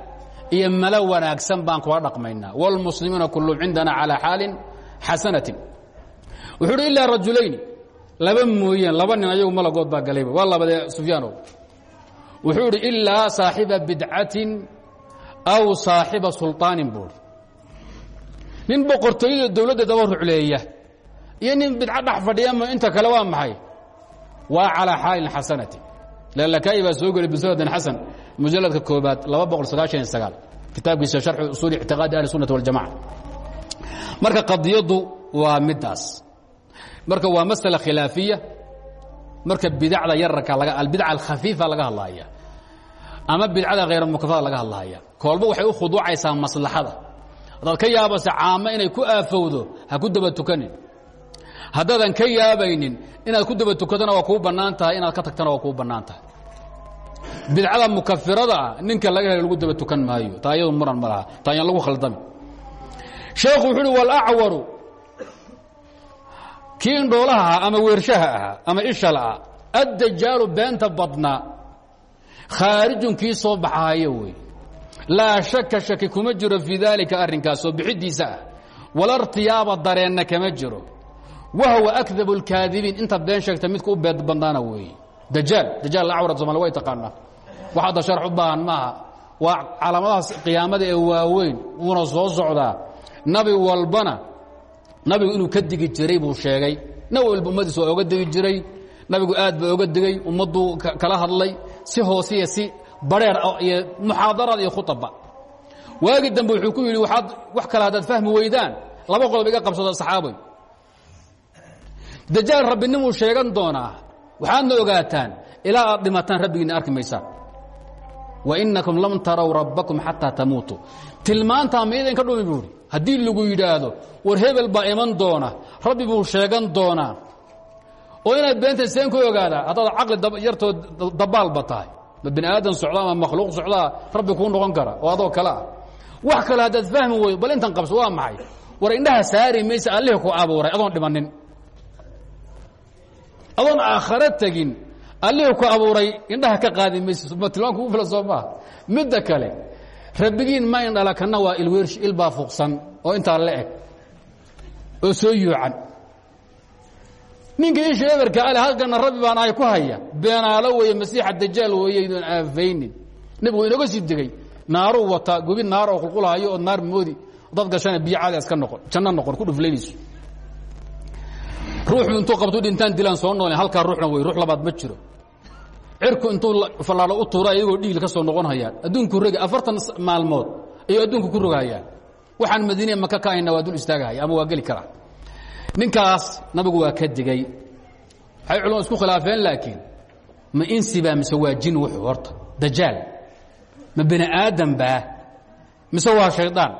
iyo malo wanaagsan baan kula dhaqmaynaa. Wاlmuslimuuna kulluhum cindanaa calaa xaalin xasanatin. Wuxuu yidhi ilaa rajulayni laba mooyeen laba nin ayagu malagood baa galayba waa labadee sufyaanow. Wuxuu yidhi ilaa saaxiba bidcatin aw saaxiba sulطaanin buui nin boqortooyada dowladda daba rucleeya. Iyo nin bidco dhex fadhiyama inta kale waa maxay? Waa calىa xaalin xasanati. Lalakayi baa soo gelay bisanadin xasan mujaladka koobaad laba boqol sagaashan iyo sagaal. Kitaabkiisa sharxu usuuli ictiqaadi ahli sunati waljamaca marka qadiyaddu waa middaas. Marka waa masala khilaafiya. Marka bidacda yararka laga albidca alkhafiifa laga hadlaaya ama bidcada khayr mukafada laga hadlaaya. Koolba waxay u khuduucaysaa maslaxada. Haddaad ka yaabase caamo inay ku aafowdo ha ku daba tukanin. Haddaadan ka yaabaynin inaad ku daba tukadana waa kuu bannaan tahay inaad ka tagtana waa kuu bannaan tahay. Bidcada mukafirada ah ninka laga hela lagu daba tukan maayo. Taa iyadu muran ma laha. Taa yaan lagu khaldami. Sheekhu wuxuu uhi walacwaru kii indhoolaha ahaa ama weershaha ahaa ama ishala ah addajaalu beenta badnaa khaarijun kii soo baxahayo wey. Laa shaka shaki kuma jiro fii daalika arrinkaas soo bixidiisa. Ah wala rtiyaaba dareenna kama jiro. Wahwa akdabu اlkaadibiin inta been sheegta midka u beed badnaana weeye dajaal dajaal acwar somaali way taqaanaa. Wax hadda sharx u baahan maaha. Waa calaamadahaas qiyaamada ee waaweyn wuuna soo socdaa. Nabi walbana nabigu inuu ka digi jiray buu sheegay. Nabi walba ummadiis waa oga digi jiray. Nabigu aad ba oga digay. Ummadduu kala hadlay si hoosiya si bareer iyo muxaadaraad iyo khuطaba waagi dambe wuxuu ku yidhi waaad wax kale haddaad fahmi weydaan laba qodob iga qabsado saxaabay. Dajaal rabbinimuu sheegan doonaa waxaadna ogaataan ilaa aad dhimataan rabbigiina arki maysaan lam taraw rabbakum xataa tamuutuu tilmaantaa ma idinka dhumi buuhi haddii lagu yidhaahdo war hebel baa iman doona. Rabbi sheegan doonaa oo inaad beentan seen ku ogaadaa haddaad caqli yartoo dabaalba tahay. Ma bini aadan socdaa ma makhluuq socdaa rabbi kuu noqon kara oo adoo kale ah. Wax kale haddaad fahmi weydo bal intan qabso waa maxay? War indhaha saari maysa allihii ku abuuray adoon dhimannin. Adoon aakhare tegin allihii ku abuuray indhaha ka qaadi maysa ma tilmaan kugu fila soo maaha. Midda kale rabbigiin ma indhala kana waa ilweersh ilbaa fuqsan oo intaa la eg oo soo yuucan ninka isha eberka ale halkana rabbi baan ahay ku haya. Beenaalo weeye masiixa dajaal weeye idoon aafaynin. Nebigu inooga sii degey naaruu wataa gobi naar oo qulqulhayo oo naar moodi dad gashana biyo caadi iska noqon janno noqon ku dhuflaynayso ruuxu intuu qabtu dhintaan dilaan soo noole halkaa ruuxna wey ruux labaad ma jiro. Cirku intuu fallaadho u tuura iyagoo dhiigl ka soo noqon hayaan. Adduunku rogi afartan maalmood ayuu adduunku ku rogahayaan waxaan madiine maka ka hayna waa dul istaagahaya ama waa geli karaa ninkaas nabigu waa ka digey waxay culamadu isku khilaafeen laakiin ma insibaa mise waa jin wuxuu horta. Dajaal. Ma bini aadam baa. Mise waa shaydaan?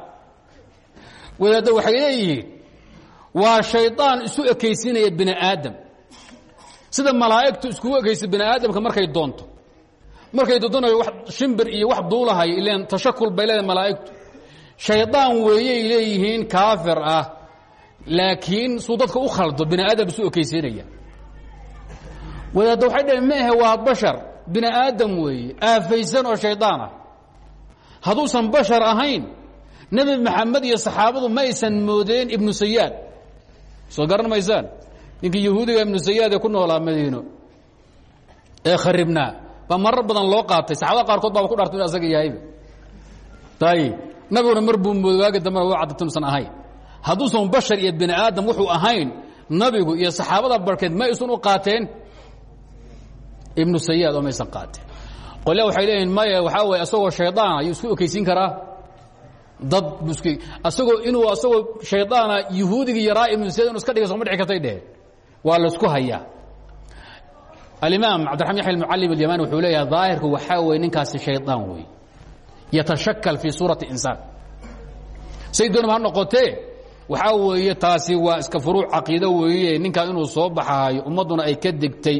Wadaadda waxay leeyihiin waa shaydaan isu ekaysiinaya bini aadam. Sida malaa'igtu iskugu ekaysa bini aadamka markay doonto. Markay doontona wax shimbir iyo wax duulahayo ilan tashakul bay leedahay malaa'igtu. Shaydaan weeyey leeyihiin kaafir ah laakiin suu dadka u khaldo bini aadam isu ekaysiinaya wadaadda waxay dhaheen ma ahe waa bashar. Bini aadam weeye aafaysan oo shaydaan ah. Hadduusan bashar ahayn nebi maxamed iyo saxaabadu ma aysan moodeen ibnu sayaad soo garan maysaan ninkii yahuudiga ibnu sayaad ee ku noolaa madiino. Ee kharibnaa. Baa marar badan loo qaatay. Saxaabada qaarkood baaba ku dhartay inu asaga yahayba ayib nabiguna mar buu mooday waagi dambena waa caddatay inuusan ahayn hadduusan bashar iyo bini aadam wuxuu ahayn nabigu iyo saxaabada barkeed ma aysan u qaateen ibnu sayaad oo maysan qaateen. Qolya waxay leeyihiin maya waxaa waye isagoo shaydaan ayuu isku ekaysiin karaa? Dad asagoo inuu asagoo shaydaana yuhuudigii yaraa ibnu sayd inu iska dhiga soma dhici kartay dheheen waa la isku hayaa alimaam cabdiraxman yaxya almucallim alyamani wuxuu leeyahay daahirku waxaa weye ninkaasi shaydaan wey yatashakal fii suurati insaan. Say doonaba ha noqotee waxaa weeye taasi waa iska furuuc caqiido weeye ninkan inuu soo baxaayo ummadduna ay ka degtay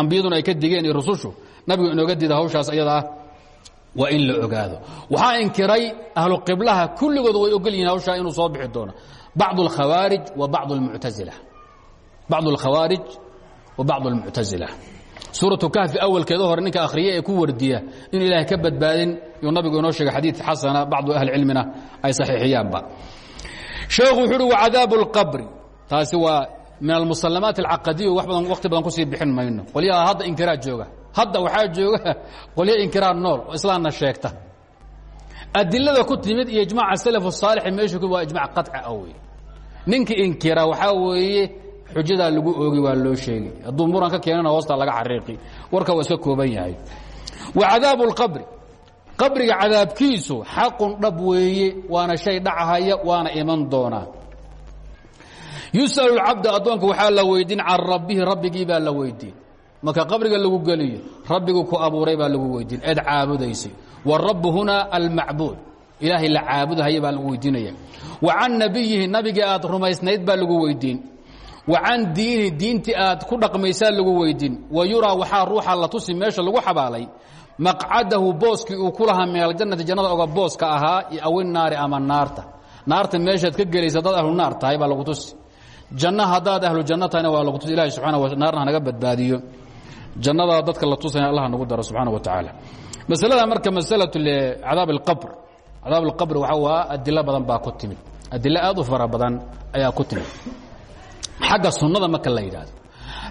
ambiyaduna ay ka degeen iyo rusushu nabigu inooga diida hawshaas ayadaa ah. waa in la ogaado. Waxaa inkiray ahlu qiblaha kulligood way ogol yihiin hawshaa inuu soo bixi doono. Bacd alkhawaarij wa bacd almuctazila bacd alkhawaarij wa bacd almuctazila suuraةu kahfi awalkeeda hore ninka akhriya ee ku wardiya inu ilaahay ka badbaadin yuu nabigu inoo sheegay xadiid xasana bacdu ahli cilmina ay saxiixiyaanba sheekhu wuxuu uhi wacadaabu اlqabri taasi waa min almusalamaat alcaqadiya wax badan wakti badan kusii bixin mayno qolyaha hadda inkiraa jooga hadda waxaa jooga <laughs> qolyo inkiraa nool oo islaamna sheegta adilada ku timid iyo ijmaaca salaf saalixi meesha waa ijmac qaطci ah wey ninka inkira waxaa weeye xujadaa lagu oogi waa loo sheegi hadduu muran ka keenana hoosta laga xariiqi warka waa iska kooban yahay wa cadaabu اlqabri qabriga cadaabkiisu xaqun dhab weeye waana shay dhachaya waana iman doonaa yus'al اcabd addoonka waxaa la weydiin can rabbihi rabbigii baa la weydiin. Marka qabriga lagu geliyo rabbigu ku abuuray baa lagu weydiin. Eed caabudaysay. Warabu huna almacbuud. Ilaahay la caabudahaya baa lagu weydiinaya. Wa can nabiyihi nabigii aad rumaysnayd baa lagu weydiin. Wa can diinihi diintii aad ku dhaqmaysaa lagu weydiin. Wa yuraa waxaa ruuxa la tusi meesha lagu xabaalay maqcadahu booskii uu ku lahaa min aljannati jannada oga booska ahaa awin naari ama naarta. Naarta meeshaad ka gelaysa dad ahlu naar tahay baa lagu tusi. Janno haddaad ahlu janno tahayna waa lagu tusi. Ilahi subxana wa naarna hanaga badbaadiyo. Jannadaa dadka la tusaya allah nagu daro subxaana wa tacaala. Masalada marka masalatu cadaab alqabr. Cadaab alqabr waxa waa adilo badan baa ku timid. Adilo aad u fara badan ayaa ku timid. Xagga sunnada marka la yidhaahdo.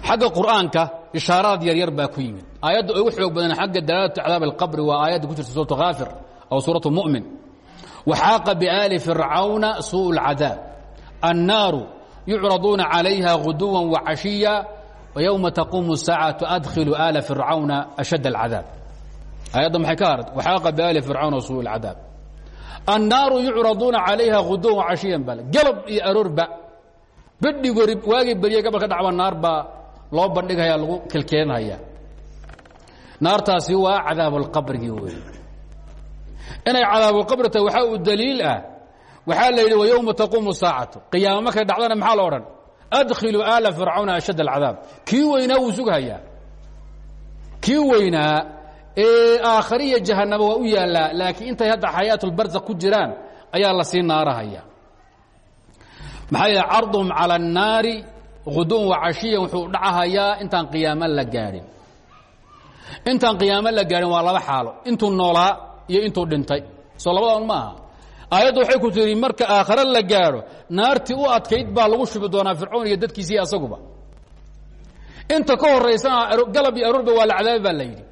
Xagga qur'aanka ishaaraad yaryar baa ku yimid aayadda ugu xoog badan xagga dalaalatu cadaab alqabri waa aayadda ku jirta suuratu haafir aw suuratu mu'min waxaaqa biaali fircawna suuءu اlcadaab annaaru yucraduuna calayha guduwa wacashiya وyومa تquuم الساaعaة أdkhilu آla فircawna أشhaد الcadاab aيadda maxay ka harad وxaaqa بآli fircawna suuء الcadاab الnaaru yucraduuna عalayha غuduwa وcashiyan bal galab iyo aroorba bedhigori waagii berye gabal ka dhacba naar baa loo bandhigaya lagu kelkelinhaya naartaasi waa cadaabuqabrigii wey inay cadaabuqabri tahay waxaa u daliil ah waxaa la yidhi wa yowma taquumu saacatu. Qiyaamo markay dhacdana maxaa la odhan? Adkhiluu aala fircawna ashadd alcadaab. Kii weynaa wuu sughayaa kii weynaa ee aakhariya jahanabo waa u yaallaa laakiin intay hadda xayaatulbarsak ku jiraan ayaa la sii naarahaya maxaa yaele carduhum cala annaari guduun wa cashiyan wuxuu dhacahayaa intaan qiyaamo la gaadhin intaan qiyaamo la gaadhin waa laba xaalo. Intuu noolaa iyo intuu dhintay. Soo labadan ma aha aayaddu waxay ku tihi marka aakhare la gaadho naartii u adkayd baa lagu shubi doonaa fircoon iyo dadkiisii asaguba. Inta ka horaysana galab iyo aroorba waa la cadaabi baa la yidhi.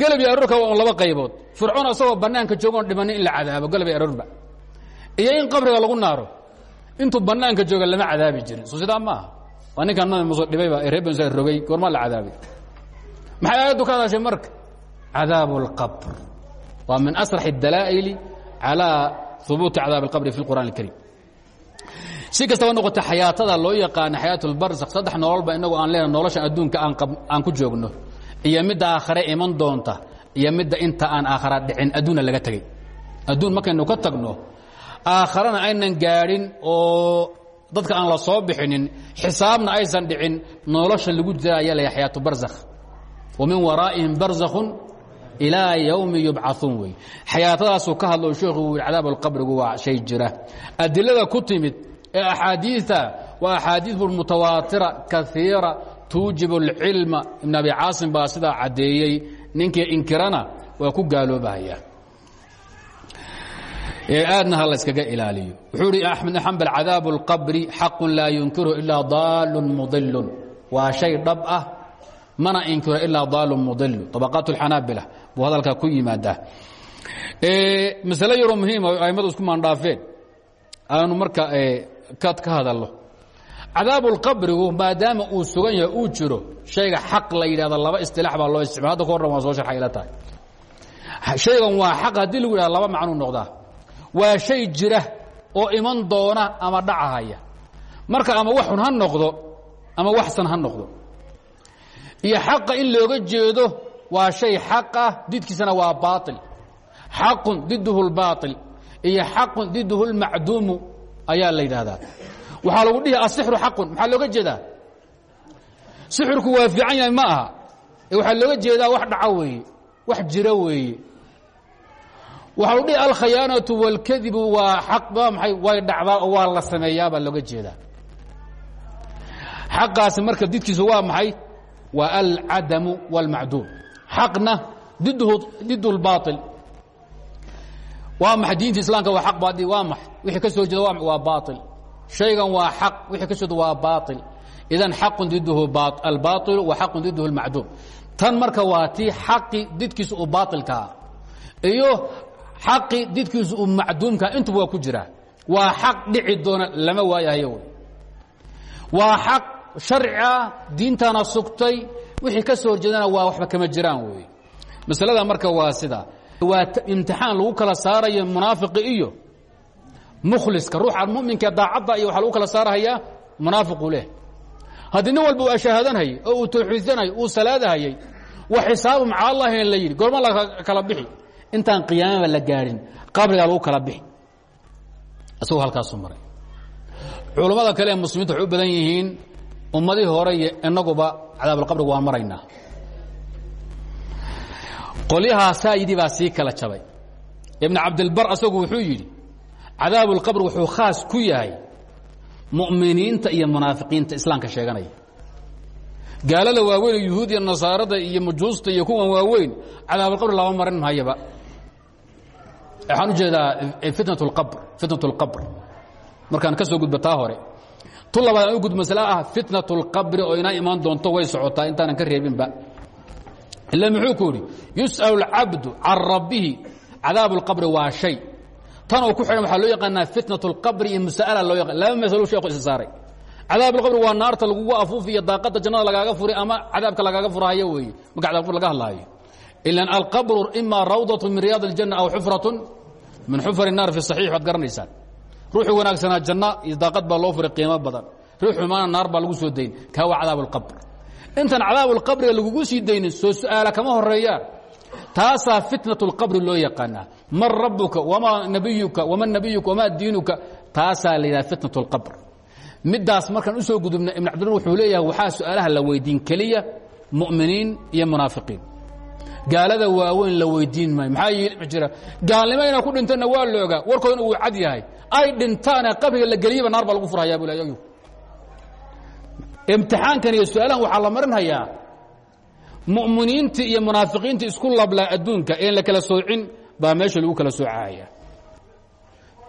Galab iyo aroorka waa laba qaybood. Fircoon asagoo bannaanka joogoon dhimanin in la cadaabo galab iyo aroorba iyo in qabriga lagu naaro intuu bannaanka jooga lama cadaabi jirin. Soo sidaa maaha. Waa ninkaan nabi muuse ee reer banu israil rogay goormaa la cadaabay maxay aayaddu ka hadashay marka cadaabu اlqabr waa min asrax اdalaa'ili calى hubuuti cadaab اlqabri fi اlqur'an اlkariim si kastaba noqota xayaatada loo yaqaana xayaat اlbarzak saddex nololba inagu aan leenahay noloshan adduunka aan ku joogno iyo midda aakhare iman doonta iyo midda inta aan aakhara dhicin adduunna laga tegey adduun markaynu ka tagno aakharana aynan gaadhin oo dadka aan la soo bixinin xisaabna aysan dhicin nolosha lagu jira ayaa laya xayaatu barzakh wa min waraa'ihim barzakhun ilaa yowmi yubcauun wey. Xayaatadaasuu ka hadlo sheekhu cadaab alqabrigu waa shay jira. Adilada ku timid ee axaadiita waa axaadiiu mutawaatira kaiira tuujib اlcilma ibn abi caasim baa sidaa caddeeyey ninkii inkirana waa ku gaaloobahaya aadna ha layskaga ilaaliyo. Wuxuu hi axmed xambal cadaabu اlqabri xaqu laa yunkiru ilaa daalu mudilu waa shay dhab ah mana inkiro ilaa daalun mudilu abaqaat اlxanaabila buu hadalkaa ku yimaadaa. Masale yaroo muhiima ah, aimmadu isku maandhaafeen aanu marka kad ka hadalno. Cadaabu lqabrigu maadaama uu sugan yahay uu jiro shayga xaq la yidhahdo laba isilaax baa loo isticmal hadda kahor dhan waan soo sharxay ila tahay. Shaygan waa xaq haddii lagu yidhahdo laba macnuu noqdaa. Waa shay jira oo iman doona ama dhacahaya marka ama wax xun ha noqdo ama waxsan ha noqdo iyo xaqa in looga jeedo waa shay xaq ah didkiisana waa baail xaqun diduhu اlbaail iyo xaqun diduhu اlmacduumu ayaa la yidhaahdaa waxaa lagu dhihi asixru xaqun maxaa looga jeedaa sixirku waa fiican yahay ma aha ee waxaa looga jeedaa wax dhaco weeye wax jira weeye waxaa lagu dhihi alkhayaanaةu wاlkadibu waa xaq waa maay way dhacdaa oo waa la sameeyaa baa looga jeedaa xaqaasi marka didkiisu waa maxay waa alcadamu wاlmacduum xaqna didhu did اlbaail waa maay diinta islaamka waa aq baai waa maay wixii ka soo jeeda waa baail shaygan waa xaq wixii ka soo jeeda waa baail idan xaqun didhu albaail wa xaqun didhu اlmacduum tan marka waa tii xaqi didkiisu uu baailkaa iyo xaqi didkiisu uu macduumkaa intuba waa ku jiraa waa xaq dhici doona lama waayahayo wy waa xaq sharci ah diintana sugtay wixii ka soo horjeedana waa waxba kama jiraan wey masalada marka waa sida waa imtixaan lagu kala saarayo munaafiqi iyo mukhliska ruuxa muminka daacadda iyo waxaa lagu kala saarhayaa munaafiqu leh. Haddii nin walba uu ashahaadanhayay oo uu tawxiidsanhay uu salaadahayay wa xisaabu maca allahin la yidhi goorma la kala bixi. Intaan qiyaamaba la gaadhin qabrigaa lagu kala bixi. Isagoo halkaasu maray. Culammada kale ee muslimiinta waxay u badan yihiin ummadihii hore iyo inaguba cadaabulqabriga waan maraynaa. Qolyahaasaa yidhi baa sii kala jabay. Ibn cabdilbar asagu wuxuu yidhi cadaabulqabri wuxuu khaas ku yahay mu'miniinta iyo munaafiqiinta islaamka sheeganaya. Gaalada waaweyn oo yuhuudiya nasaarada iyo majuusta iyo kuwan waaweyn cadaabulqabri lama marin mahayaba. Waxaan u jeedaa fitnat اlqabr fitnat markaan ka soo hore tu labaad aan u gud masle ah fitnat اlqabri oo inaa imaan doonto way socotaa intaanan ka reebinba ila muxuu ku yidhi yus'al اlcabdu can rabbihi cadaab اlqabri waa shay tan oo ku xidhan waxaa loo yaqaanaa fitnat اlqabri iyo musa'ala loo yaqan laba masalo sheekhu isa saaray cadaab اlqabri waa naarta lagugu afuufi iyo daaqadda jannada lagaaga furay ama cadaabka lagaaga furahayo weeye marka cadab qabr laga hadlaayo ilan alqabru ima rawdaة min riyaad اljanna aw xufraة min xufar الnaar fi صaxiix waad garanaysaan ruuxi wanaagsanaa janna iyo daaqad baa loo furay qiimo badan. Ruux xumaana naar baa lagu soo dayn. Kaa waa cadaabuulqabr intaan cadaabuulqabriga lagugu sii daynin soo su'aala kama horeeyaan taasaa fitnatulqabri loo yaqaanaa. Man rabbuka wamaa nabiyuka waman nabiyuka wamaa diinuka taasaa la yidhaha fitnatulqabr middaas markaan u soo gudubna ibn cabdin wuxuu leeyahay waxaa su'aalaha la weydiin keliya mu'miniin iyo munaafiqiin. Gaalada waaweyn la weydiin maayo. Maxaa jira. Gaalnimo inaan ku dhintana waa loogaa warkoodana wuu cad yahay ay dhintaane qabriga la geliyaba naar baa lagu furhayaa bu lyu imtixaankan iyo su-aalahan waxaa la marinhayaa mu'miniintii iyo munaafiqiintii isku lablaa adduunka een la kala soocin baa meesha lagu kala soocahaya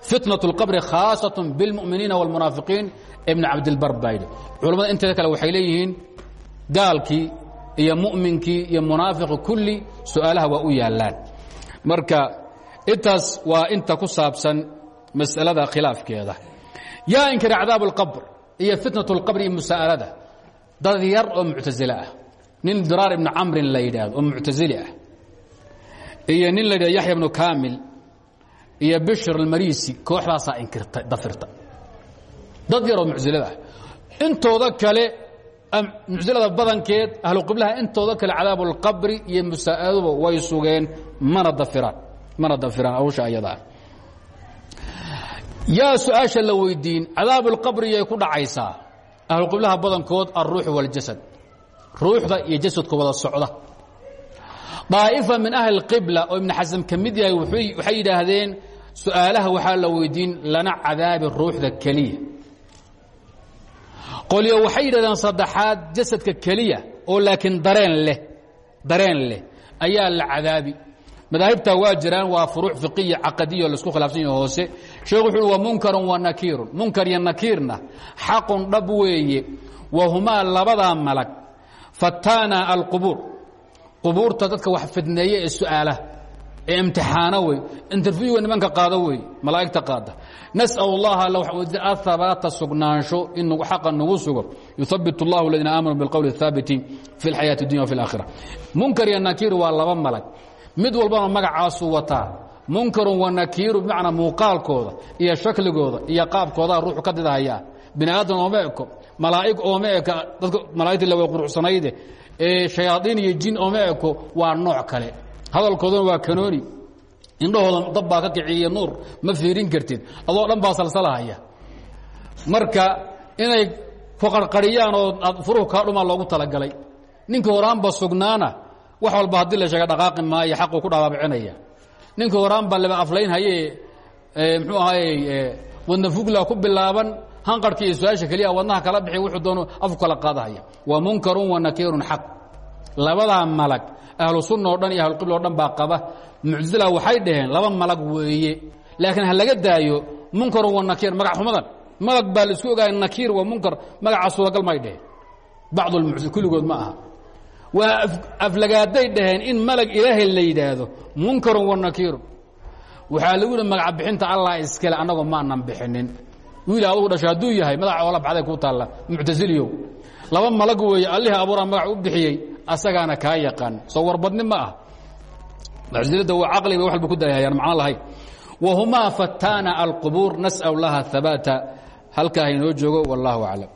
fitnaة اlqabri khaasaة biاlmu'miniina wاlmunaafiqiin ibn cabdilbar baa yidhi culamada inteeda kale waxay leeyihiin gaalkii iyo mu'minkii iyo munaafiqi kulli su-aalaha waa u yaallaan marka intaas waa inta ku saabsan mas'alada khilaafkeeda yaa inkira cadaab اlqabr iyo fitnaة اlqabr iyo musa'alada dad yar oo muctasile ah nin diraar ibnu camrin la yidhaahdo oo muctasili ah iyo nin la yidhahdo yaxya ibnu kamil iyo bishir almarisi kooxdaasaa inkirta dafirta dad yaroo mucsilada ah intooda kale mucsilada badankeed ahlu qiblaha intooda kale cadaab اlqabri iyo musaa'aduba way sugeen mana dafiraan mana dafiraan hawsha ayadaa yaa su-aasha la weydiin cadaab اlqabri yay ku dhacaysaa ahlu qiblaha badankood alruuxu waاljasad ruuxda iyo jasadka wada socda daa'ifa min ahli اqibla oo ibn xasan ka mid yahay waxay yidhaahdeen su-aalaha waxaa la weydiin lana cadaabi ruuxda keliya qolyo waxay yidhahdeen saddexaad jasadka keliya oo laakiin dareen leh dareen leh ayaa la cadaabi madaahibtaa waa jiraan waa furuuc fiqiya caqadiya laisku khilaafsan yaho hoose sheekhu wuxu uhi wa munkarun wa nakiirun munkar iyo nakiirna xaqun dhab weeye wa humaa labadaa malag fataana alqubuur qubuurta dadka wax fidneeye ee su'aalaha ee imtixaano wey interviewga nimanka qaado wey malaa'igta qaada nas'al اllaha ahabaata sugnaansho in xaqa nagu sugo yuhabit اllahu اladiina aamanuu biاlqowli الhaabiti fi اlxayaaةi اdunya وfi اlaakhira munkar iyo nakiir waa laba malag mid walbana magacaasuu wataa munkarun wa nakiiru bimacnaa muuqaalkooda iyo shakligooda iyo qaabkoodaa ruuxu ka didahaya bini aadan ooma eko. Malaa'ig ooma eka dadka malaa'igtii la way quruxsanayde ee shayaadiin iyo jin ooma eko waa nooc kale. Hadalkooduna waa kanooni. Indhahooda dab baa ka kiciya nuur ma fiirin kartid. Adoo dhan baa salsalahaya. Marka inay kuqarqariyaan oo furuhu kaa dhumaa loogu talagalay. Ninka horaanba sugnaana wax walba haddii la sheega dhaqaaqi maayo xaquu ku dhaababicinaya ninka horaan baa laba aflayn haye mxuu ahaye wadna fugla ku bilaaban hanqarhka iyo su'aasha keliya wadnaha kala bixi wuxuu doono afku kala qaadahaya. Wa munkarun wa nakiirun xaq. Labadaa malag ahlu sunna o dhan iyo ahluqibla o dhan baa qaba. Muctasila waxay dhaheen laba malag weeye. Laakiin ha laga daayo munkarun wa nakiir magac xumadan. Malag baa la isku ogaaya nakiir wa munkar magaca suuragal may dheheen lmuctasil kulligood ma aha waa aflagaaday dhaheen in malag ilaahay la yidhaahdo munkarun wa nakiirun waxaa lagu yihi magaca bixinta allah iskale annagoo maanan bixinin. Wiil adugu dhasho hadduu yahay magaca oola baxday ku taalla muctasiliyow laba malag weeye allihii abuuraa magac u bixiyey asagaana kaa yaqaan. Soo warbadni ma ah. Muctasilada waa caqli bay waxalba ku daahayaan macno lahayn wahumaa fataana alqubuur nas'al laha habaata halkaa hainoo joogo wallahu aclam